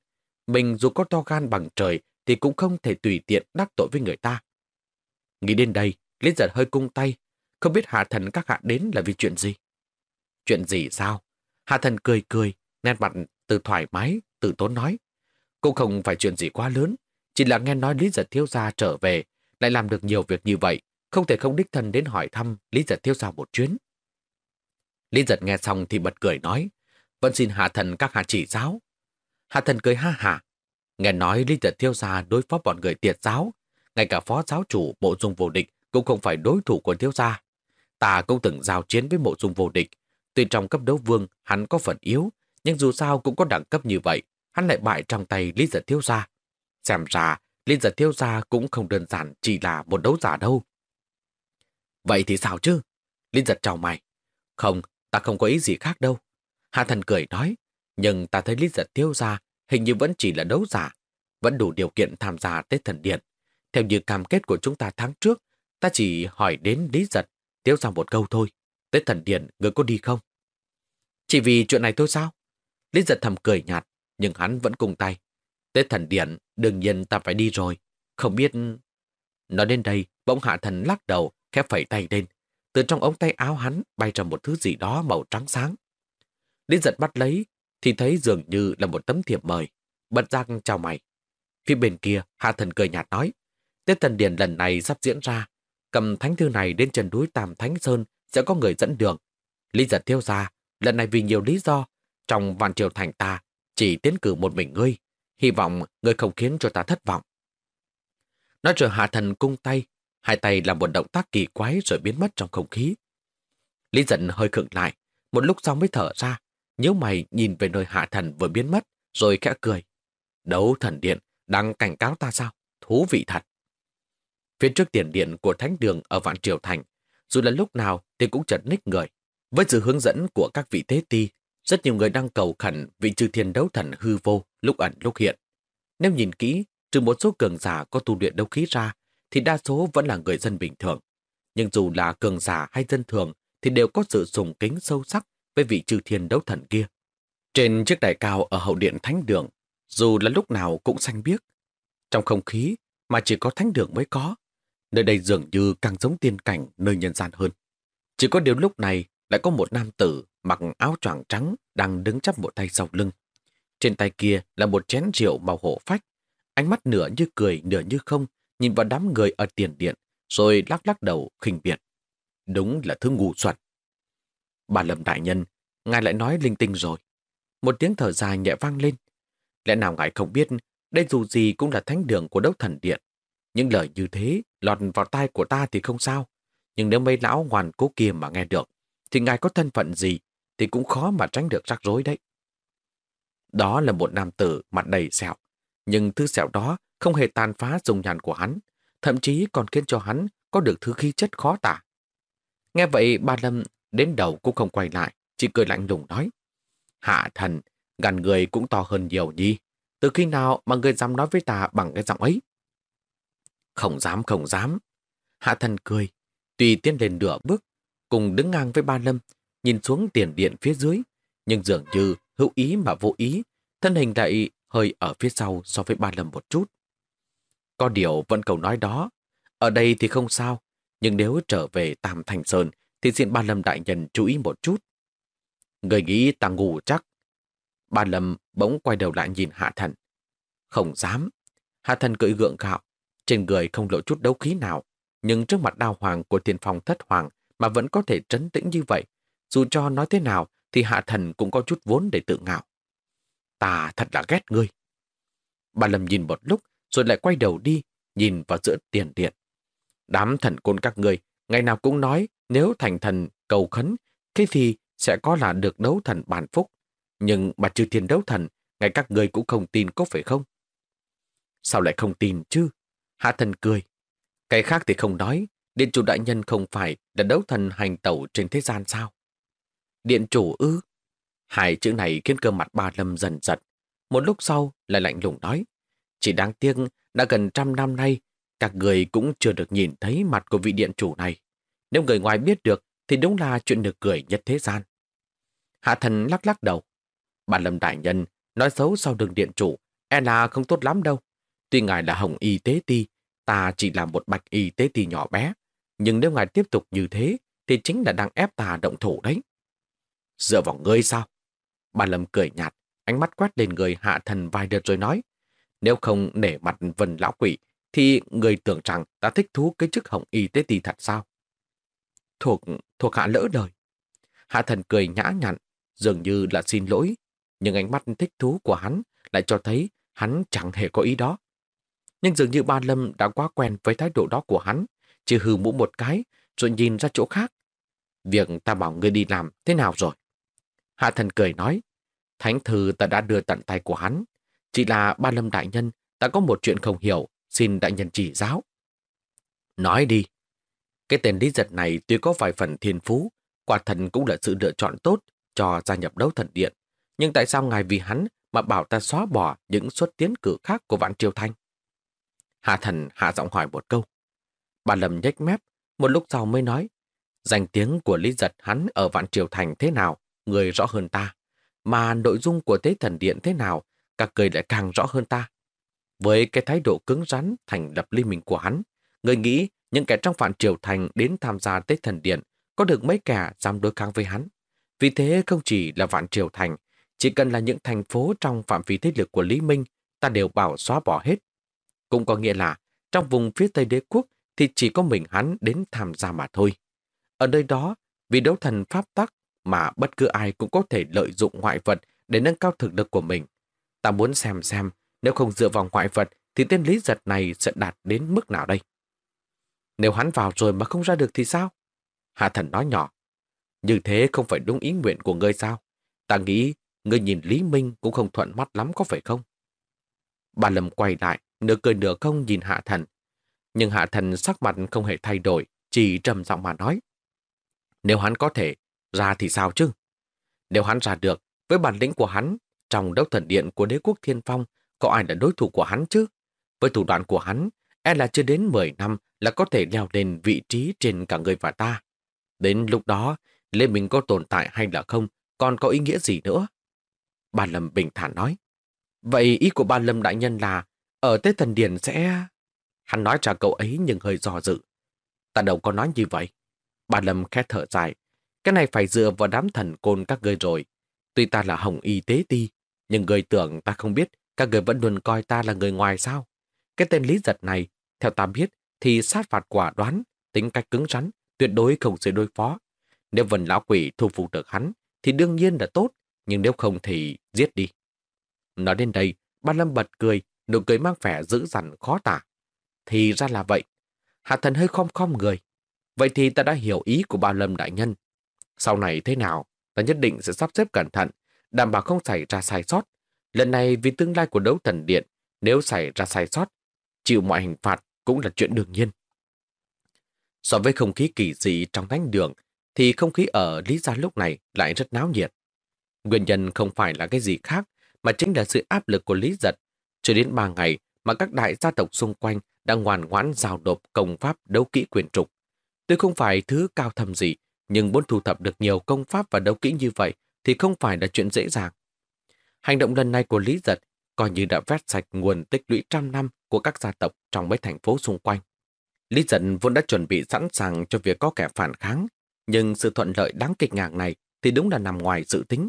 Mình dù có to gan bằng trời thì cũng không thể tùy tiện đắc tội với người ta. Nghĩ đến đây, Lý giật hơi cung tay, không biết hạ thần các hạ đến là vì chuyện gì. Chuyện gì sao? Hạ thần cười cười, nét mặt từ thoải mái, từ tốn nói. Cũng không phải chuyện gì quá lớn, chỉ là nghe nói Lý giật thiếu gia trở về, lại làm được nhiều việc như vậy, không thể không đích thân đến hỏi thăm Lý giật thiếu gia một chuyến. Lý giật nghe xong thì bật cười nói, vẫn xin hạ thần các hạ chỉ giáo. Hạ thần cười ha hả, nghe nói Lý giật thiếu gia đối phó bọn người tiệt giáo, ngay cả phó giáo chủ bộ dung vô địch cũng không phải đối thủ của thiếu gia. Ta cũng từng giao chiến với mộ dung vô địch. Tuy trong cấp đấu vương hắn có phần yếu, nhưng dù sao cũng có đẳng cấp như vậy, hắn lại bại trong tay Lý Giật Thiếu Gia. Xem ra, Lý Giật Thiếu Gia cũng không đơn giản chỉ là một đấu giả đâu. Vậy thì sao chứ? Lý Giật chào mày. Không, ta không có ý gì khác đâu. Hạ thần cười nói, nhưng ta thấy Lý Giật Thiếu Gia hình như vẫn chỉ là đấu giả, vẫn đủ điều kiện tham gia Tết Thần Điện. Theo như cam kết của chúng ta tháng trước, Ta chỉ hỏi đến Lý Giật, tiếu ra một câu thôi. Tết thần điện, người có đi không? Chỉ vì chuyện này thôi sao? Lý Giật thầm cười nhạt, nhưng hắn vẫn cùng tay. Tết thần điện, đương nhiên ta phải đi rồi. Không biết... Nói đến đây, bỗng hạ thần lắc đầu, khép phẩy tay lên. Từ trong ống tay áo hắn bay ra một thứ gì đó màu trắng sáng. Lý giật bắt lấy, thì thấy dường như là một tấm thiệp mời. Bật giác chào mày. Phía bên kia, hạ thần cười nhạt nói. Tết thần điện lần này sắp diễn ra, cầm thánh thư này đến chân núi Tam Thánh Sơn sẽ có người dẫn đường. Lý giật theo ra, lần này vì nhiều lý do, trong vạn triều thành ta chỉ tiến cử một mình ngươi, hy vọng ngươi không khiến cho ta thất vọng. Nói rồi hạ thần cung tay, hai tay làm một động tác kỳ quái rồi biến mất trong không khí. Lý giận hơi khựng lại, một lúc sau mới thở ra, nhớ mày nhìn về nơi hạ thần vừa biến mất, rồi khẽ cười. Đấu thần điện, đang cảnh cáo ta sao? Thú vị thật. Phía trước tiền điện của thánh đường ở Vạn Triều Thành, dù là lúc nào thì cũng chợt ních người. Với sự hướng dẫn của các vị tế ti, rất nhiều người đang cầu khẩn vị chư thiên đấu thần hư vô lúc ẩn lúc hiện. Nếu nhìn kỹ trừ một số cường giả có tu luyện đấu khí ra, thì đa số vẫn là người dân bình thường. Nhưng dù là cường giả hay dân thường, thì đều có sự sùng kính sâu sắc với vị trừ thiên đấu thần kia. Trên chiếc đài cao ở hậu điện thánh đường, dù là lúc nào cũng xanh biếc. Trong không khí mà chỉ có thánh đường mới có, nơi đây dường như càng giống tiên cảnh nơi nhân gian hơn. Chỉ có điều lúc này lại có một nam tử mặc áo choàng trắng đang đứng chắp một tay sau lưng. Trên tay kia là một chén rượu màu hổ phách. Ánh mắt nửa như cười, nửa như không, nhìn vào đám người ở tiền điện, rồi lắc lắc đầu khinh biệt. Đúng là thứ ngu xuẩn. Bà Lâm Đại Nhân, ngài lại nói linh tinh rồi. Một tiếng thở dài nhẹ vang lên. Lẽ nào ngài không biết, đây dù gì cũng là thánh đường của đấu thần điện. Những lời như thế lọt vào tai của ta thì không sao. Nhưng nếu mấy lão hoàn cố kia mà nghe được, thì ngài có thân phận gì thì cũng khó mà tránh được rắc rối đấy. Đó là một nam tử mặt đầy sẹo, nhưng thứ sẹo đó không hề tàn phá dùng nhàn của hắn, thậm chí còn khiến cho hắn có được thứ khí chất khó tả. Nghe vậy ba Lâm đến đầu cũng không quay lại, chỉ cười lạnh lùng nói. Hạ thần, gần người cũng to hơn nhiều nhi. Từ khi nào mà người dám nói với ta bằng cái giọng ấy? Không dám, không dám. Hạ thần cười, tùy tiến lên nửa bước, cùng đứng ngang với ba Lâm, nhìn xuống tiền điện phía dưới, nhưng dường như hữu ý mà vô ý, thân hình lại hơi ở phía sau so với ba Lâm một chút. Có điều vẫn cầu nói đó, ở đây thì không sao, nhưng nếu trở về Tam Thành Sơn thì xin ba Lâm đại nhân chú ý một chút. Người nghĩ ta ngủ chắc. Ba Lâm bỗng quay đầu lại nhìn Hạ Thần. Không dám. Hạ Thần cười gượng gạo, trên người không lộ chút đấu khí nào, nhưng trước mặt đao hoàng của thiền phòng thất hoàng mà vẫn có thể trấn tĩnh như vậy. Dù cho nói thế nào thì Hạ Thần cũng có chút vốn để tự ngạo. Ta thật là ghét ngươi. Bà Lâm nhìn một lúc rồi lại quay đầu đi, nhìn vào giữa tiền điện. Đám thần côn các ngươi ngày nào cũng nói nếu thành thần cầu khấn, cái thì sẽ có là được đấu thần bản phúc. Nhưng mà trừ thiên đấu thần, ngày các ngươi cũng không tin có phải không? Sao lại không tin chứ? Hạ thần cười. Cái khác thì không nói, điện chủ đại nhân không phải đã đấu thần hành tẩu trên thế gian sao? Điện chủ ư? Hai chữ này khiến cơ mặt ba lâm dần giật. Một lúc sau lại lạnh lùng nói. Chỉ đáng tiếc đã gần trăm năm nay, các người cũng chưa được nhìn thấy mặt của vị điện chủ này. Nếu người ngoài biết được thì đúng là chuyện được cười nhất thế gian. Hạ thần lắc lắc đầu. Bà Lâm Đại Nhân nói xấu sau đường điện chủ, e là không tốt lắm đâu. Tuy ngài là hồng y tế ti, ta chỉ là một bạch y tế ti nhỏ bé. Nhưng nếu ngài tiếp tục như thế, thì chính là đang ép ta động thủ đấy. Dựa vào ngươi sao? Bà Lâm cười nhạt, ánh mắt quét lên người hạ thần vài đợt rồi nói. Nếu không nể mặt vần lão quỷ, thì người tưởng rằng ta thích thú cái chức hồng y tế ti thật sao? Thuộc, thuộc hạ lỡ đời. Hạ thần cười nhã nhặn, dường như là xin lỗi, nhưng ánh mắt thích thú của hắn lại cho thấy hắn chẳng hề có ý đó. Nhưng dường như ba Lâm đã quá quen với thái độ đó của hắn, chỉ hừ mũ một cái, rồi nhìn ra chỗ khác. Việc ta bảo ngươi đi làm thế nào rồi? Hạ thần cười nói, thánh thư ta đã đưa tận tay của hắn, chỉ là ba Lâm đại nhân ta có một chuyện không hiểu, xin đại nhân chỉ giáo. Nói đi. Cái tên lý giật này tuy có vài phần thiên phú, quả thần cũng là sự lựa chọn tốt cho gia nhập đấu thần điện. Nhưng tại sao ngài vì hắn mà bảo ta xóa bỏ những xuất tiến cử khác của Vạn Triều Thanh? Hạ thần hạ giọng hỏi một câu. Bà Lâm nhếch mép, một lúc sau mới nói, danh tiếng của Lý Giật hắn ở Vạn Triều Thành thế nào, người rõ hơn ta. Mà nội dung của Tế Thần Điện thế nào, các người lại càng rõ hơn ta. Với cái thái độ cứng rắn thành lập liên minh của hắn, người nghĩ những kẻ trong Vạn Triều Thành đến tham gia Tế Thần Điện có được mấy kẻ dám đối kháng với hắn. Vì thế không chỉ là Vạn Triều Thành, chỉ cần là những thành phố trong phạm vi thế lực của Lý Minh, ta đều bảo xóa bỏ hết. Cũng có nghĩa là, trong vùng phía Tây đế quốc thì chỉ có mình hắn đến tham gia mà thôi. Ở nơi đó, vì đấu thần pháp tắc mà bất cứ ai cũng có thể lợi dụng ngoại vật để nâng cao thực lực của mình. Ta muốn xem xem, nếu không dựa vào ngoại vật thì tên lý giật này sẽ đạt đến mức nào đây? Nếu hắn vào rồi mà không ra được thì sao? Hạ thần nói nhỏ. Như thế không phải đúng ý nguyện của ngươi sao? Ta nghĩ ngươi nhìn Lý Minh cũng không thuận mắt lắm có phải không? Bà Lâm quay lại, nửa cười nửa không nhìn Hạ Thần. Nhưng Hạ Thần sắc mặt không hề thay đổi, chỉ trầm giọng mà nói. Nếu hắn có thể, ra thì sao chứ? Nếu hắn ra được, với bản lĩnh của hắn, trong đấu thần điện của đế quốc thiên phong, có ai là đối thủ của hắn chứ? Với thủ đoạn của hắn, e là chưa đến 10 năm là có thể leo lên vị trí trên cả người và ta. Đến lúc đó, Lê Minh có tồn tại hay là không, còn có ý nghĩa gì nữa? Bà Lâm bình thản nói. Vậy ý của bà Lâm đại nhân là, ở Tết Thần Điển sẽ... Hắn nói cho cậu ấy nhưng hơi dò dự. Ta đâu có nói như vậy. Bà Lâm khét thở dài. Cái này phải dựa vào đám thần côn các ngươi rồi. Tuy ta là hồng y tế ti, nhưng người tưởng ta không biết các người vẫn luôn coi ta là người ngoài sao. Cái tên Lý Giật này, theo ta biết, thì sát phạt quả đoán, tính cách cứng rắn, tuyệt đối không dễ đối phó. Nếu vần lão quỷ thu phục được hắn, thì đương nhiên là tốt, nhưng nếu không thì giết đi. Nói đến đây, ba Lâm bật cười, nụ cười mang vẻ dữ dằn khó tả. Thì ra là vậy. Hạ thần hơi khom khom người. Vậy thì ta đã hiểu ý của ba Lâm đại nhân. Sau này thế nào, ta nhất định sẽ sắp xếp cẩn thận, đảm bảo không xảy ra sai sót. Lần này vì tương lai của đấu thần điện, nếu xảy ra sai sót, chịu mọi hình phạt cũng là chuyện đương nhiên. So với không khí kỳ dị trong thánh đường, thì không khí ở Lý Gia lúc này lại rất náo nhiệt. Nguyên nhân không phải là cái gì khác, mà chính là sự áp lực của Lý Giật. Cho đến ba ngày mà các đại gia tộc xung quanh đang ngoan ngoãn giao nộp công pháp đấu kỹ quyền trục. Tuy không phải thứ cao thầm gì, nhưng muốn thu thập được nhiều công pháp và đấu kỹ như vậy thì không phải là chuyện dễ dàng. Hành động lần này của Lý Giật coi như đã vét sạch nguồn tích lũy trăm năm của các gia tộc trong mấy thành phố xung quanh. Lý Giật vốn đã chuẩn bị sẵn sàng cho việc có kẻ phản kháng, nhưng sự thuận lợi đáng kịch ngạc này thì đúng là nằm ngoài dự tính.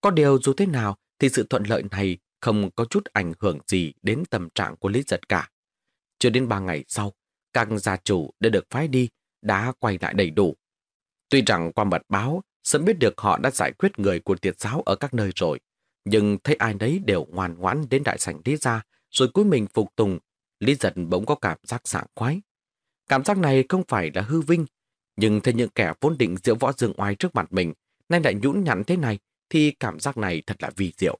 Có điều dù thế nào thì sự thuận lợi này không có chút ảnh hưởng gì đến tâm trạng của Lý Giật cả. Chưa đến ba ngày sau, các gia chủ đã được phái đi, đã quay lại đầy đủ. Tuy rằng qua mật báo, sớm biết được họ đã giải quyết người của tiệt giáo ở các nơi rồi, nhưng thấy ai nấy đều ngoan ngoãn đến đại sảnh Lý ra, rồi cuối mình phục tùng, Lý Giật bỗng có cảm giác sảng khoái. Cảm giác này không phải là hư vinh, nhưng thấy những kẻ vốn định diễu võ dương oai trước mặt mình, nay lại nhũn nhặn thế này, thì cảm giác này thật là vi diệu.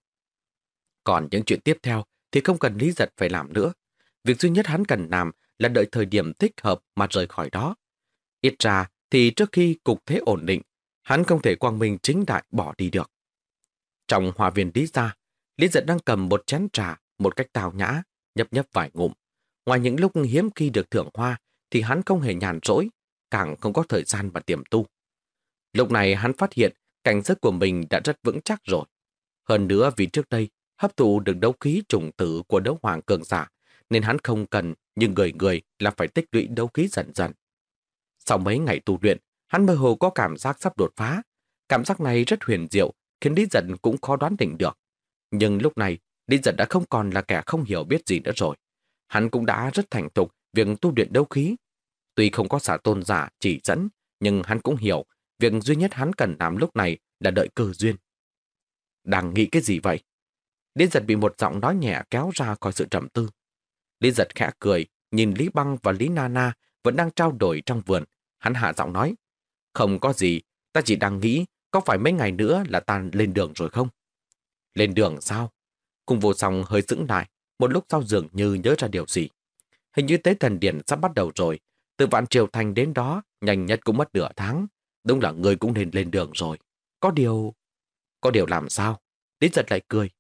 Còn những chuyện tiếp theo thì không cần Lý Giật phải làm nữa. Việc duy nhất hắn cần làm là đợi thời điểm thích hợp mà rời khỏi đó. Ít ra thì trước khi cục thế ổn định, hắn không thể quang minh chính đại bỏ đi được. Trong hòa viên Lý gia, Lý Giật đang cầm một chén trà một cách tào nhã, nhấp nhấp vài ngụm. Ngoài những lúc hiếm khi được thưởng hoa, thì hắn không hề nhàn rỗi, càng không có thời gian mà tiềm tu. Lúc này hắn phát hiện cảnh giới của mình đã rất vững chắc rồi. Hơn nữa vì trước đây hấp thụ được đấu khí trùng tử của đấu hoàng cường giả, nên hắn không cần nhưng người người là phải tích lũy đấu khí dần dần. Sau mấy ngày tu luyện, hắn mơ hồ có cảm giác sắp đột phá. Cảm giác này rất huyền diệu, khiến Lý dần cũng khó đoán định được. Nhưng lúc này, Lý dần đã không còn là kẻ không hiểu biết gì nữa rồi. Hắn cũng đã rất thành thục việc tu luyện đấu khí. Tuy không có xả tôn giả chỉ dẫn, nhưng hắn cũng hiểu việc duy nhất hắn cần làm lúc này là đợi cơ duyên. Đang nghĩ cái gì vậy? Lý giật bị một giọng nói nhẹ kéo ra khỏi sự trầm tư. Lý giật khẽ cười, nhìn Lý Băng và Lý Nana vẫn đang trao đổi trong vườn. Hắn hạ giọng nói, không có gì, ta chỉ đang nghĩ có phải mấy ngày nữa là ta lên đường rồi không? Lên đường sao? Cùng vô song hơi sững lại, một lúc sau dường như nhớ ra điều gì. Hình như Tế Thần điện sắp bắt đầu rồi, từ Vạn Triều Thành đến đó, nhanh nhất cũng mất nửa tháng. Đúng là người cũng nên lên đường rồi. Có điều... Có điều làm sao? Lý giật lại cười.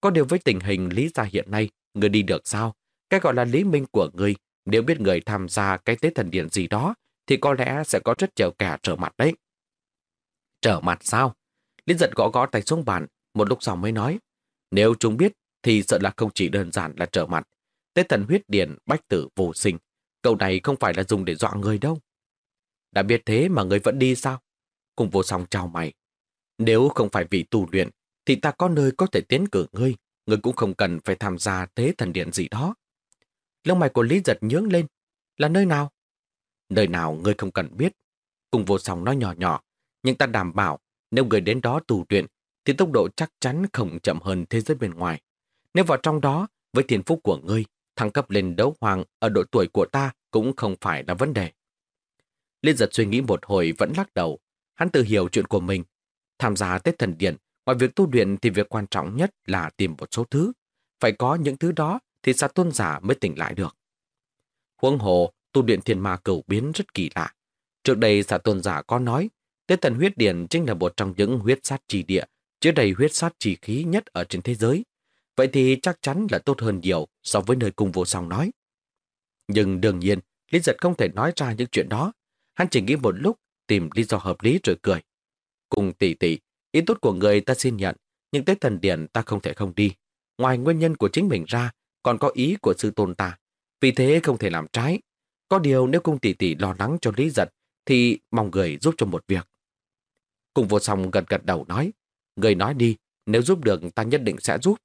Có điều với tình hình Lý gia hiện nay, người đi được sao? Cái gọi là lý minh của người, nếu biết người tham gia cái tế thần điện gì đó, thì có lẽ sẽ có rất nhiều kẻ trở mặt đấy. Trở mặt sao? Lý giật gõ gõ tay xuống bàn, một lúc sau mới nói. Nếu chúng biết, thì sợ là không chỉ đơn giản là trở mặt. Tế thần huyết điển bách tử vô sinh. Câu này không phải là dùng để dọa người đâu. Đã biết thế mà người vẫn đi sao? Cùng vô song chào mày. Nếu không phải vì tu luyện, thì ta có nơi có thể tiến cử ngươi. Ngươi cũng không cần phải tham gia thế thần điện gì đó. Lông mày của Lý giật nhướng lên. Là nơi nào? Nơi nào ngươi không cần biết. Cùng vô song nói nhỏ nhỏ. Nhưng ta đảm bảo, nếu người đến đó tu luyện, thì tốc độ chắc chắn không chậm hơn thế giới bên ngoài. Nếu vào trong đó, với thiên phúc của ngươi, thăng cấp lên đấu hoàng ở độ tuổi của ta cũng không phải là vấn đề. Liên giật suy nghĩ một hồi vẫn lắc đầu. Hắn tự hiểu chuyện của mình. Tham gia Tết Thần Điện, ngoài việc tu luyện thì việc quan trọng nhất là tìm một số thứ. Phải có những thứ đó thì sát tôn giả mới tỉnh lại được. Huống hồ, tu luyện thiên ma cửu biến rất kỳ lạ. Trước đây sát tôn giả có nói, Tết Thần Huyết Điển chính là một trong những huyết sát trì địa, chứa đầy huyết sát trì khí nhất ở trên thế giới. vậy thì chắc chắn là tốt hơn nhiều so với nơi cung vô song nói. Nhưng đương nhiên, Lý Giật không thể nói ra những chuyện đó. Hắn chỉ nghĩ một lúc, tìm lý do hợp lý rồi cười. Cùng tỷ tỷ, ý tốt của người ta xin nhận, nhưng tới thần điện ta không thể không đi. Ngoài nguyên nhân của chính mình ra, còn có ý của sư tôn ta. Vì thế không thể làm trái. Có điều nếu cung tỷ tỷ lo lắng cho Lý Giật, thì mong người giúp cho một việc. Cùng vô song gật gật đầu nói, người nói đi, nếu giúp được ta nhất định sẽ giúp.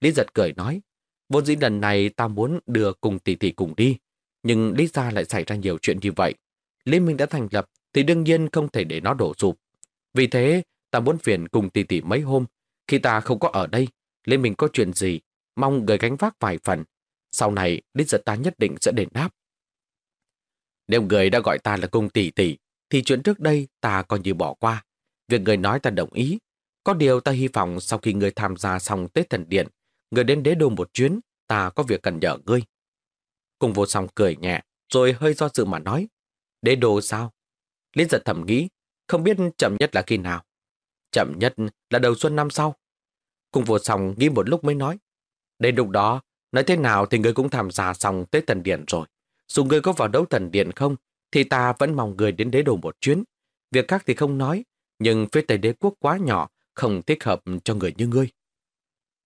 Lý giật cười nói, vốn dĩ lần này ta muốn đưa cùng tỷ tỷ cùng đi, nhưng lý ra lại xảy ra nhiều chuyện như vậy. Liên minh đã thành lập thì đương nhiên không thể để nó đổ sụp. Vì thế, ta muốn phiền cùng tỷ tỷ mấy hôm. Khi ta không có ở đây, lên mình có chuyện gì, mong người gánh vác vài phần. Sau này, Lý giật ta nhất định sẽ đền đáp. Nếu người đã gọi ta là cung tỷ tỷ, thì chuyện trước đây ta còn như bỏ qua. Việc người nói ta đồng ý. Có điều ta hy vọng sau khi người tham gia xong Tết Thần Điện, người đến đế đô một chuyến, ta có việc cần nhờ ngươi. Cùng vô song cười nhẹ, rồi hơi do dự mà nói. Đế đô sao? Liên giật thầm nghĩ, không biết chậm nhất là khi nào. Chậm nhất là đầu xuân năm sau. Cùng vô song nghĩ một lúc mới nói. Đến lúc đó, nói thế nào thì người cũng tham gia xong tới Thần Điện rồi. Dù người có vào đấu Thần Điện không, thì ta vẫn mong người đến đế đô một chuyến. Việc khác thì không nói, nhưng phía Tây đế quốc quá nhỏ, không thích hợp cho người như ngươi.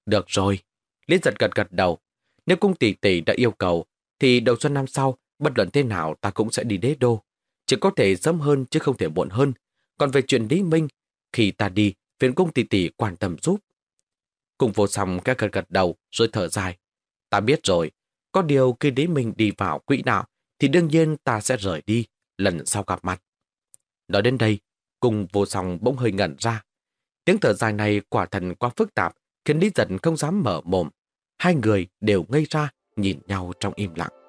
Được rồi, Lý giật gật gật đầu. Nếu cung tỷ tỷ đã yêu cầu, thì đầu xuân năm sau, bất luận thế nào ta cũng sẽ đi đế đô. Chỉ có thể sớm hơn chứ không thể muộn hơn. Còn về chuyện Lý Minh, khi ta đi, phiền cung tỷ tỷ quan tâm giúp. Cùng vô song các gật gật đầu rồi thở dài. Ta biết rồi, có điều khi đế mình đi vào quỹ đạo thì đương nhiên ta sẽ rời đi lần sau gặp mặt. Nói đến đây, cùng vô song bỗng hơi ngẩn ra. Tiếng thở dài này quả thần quá phức tạp, khiến Lý Giật không dám mở mồm. Hai người đều ngây ra, nhìn nhau trong im lặng.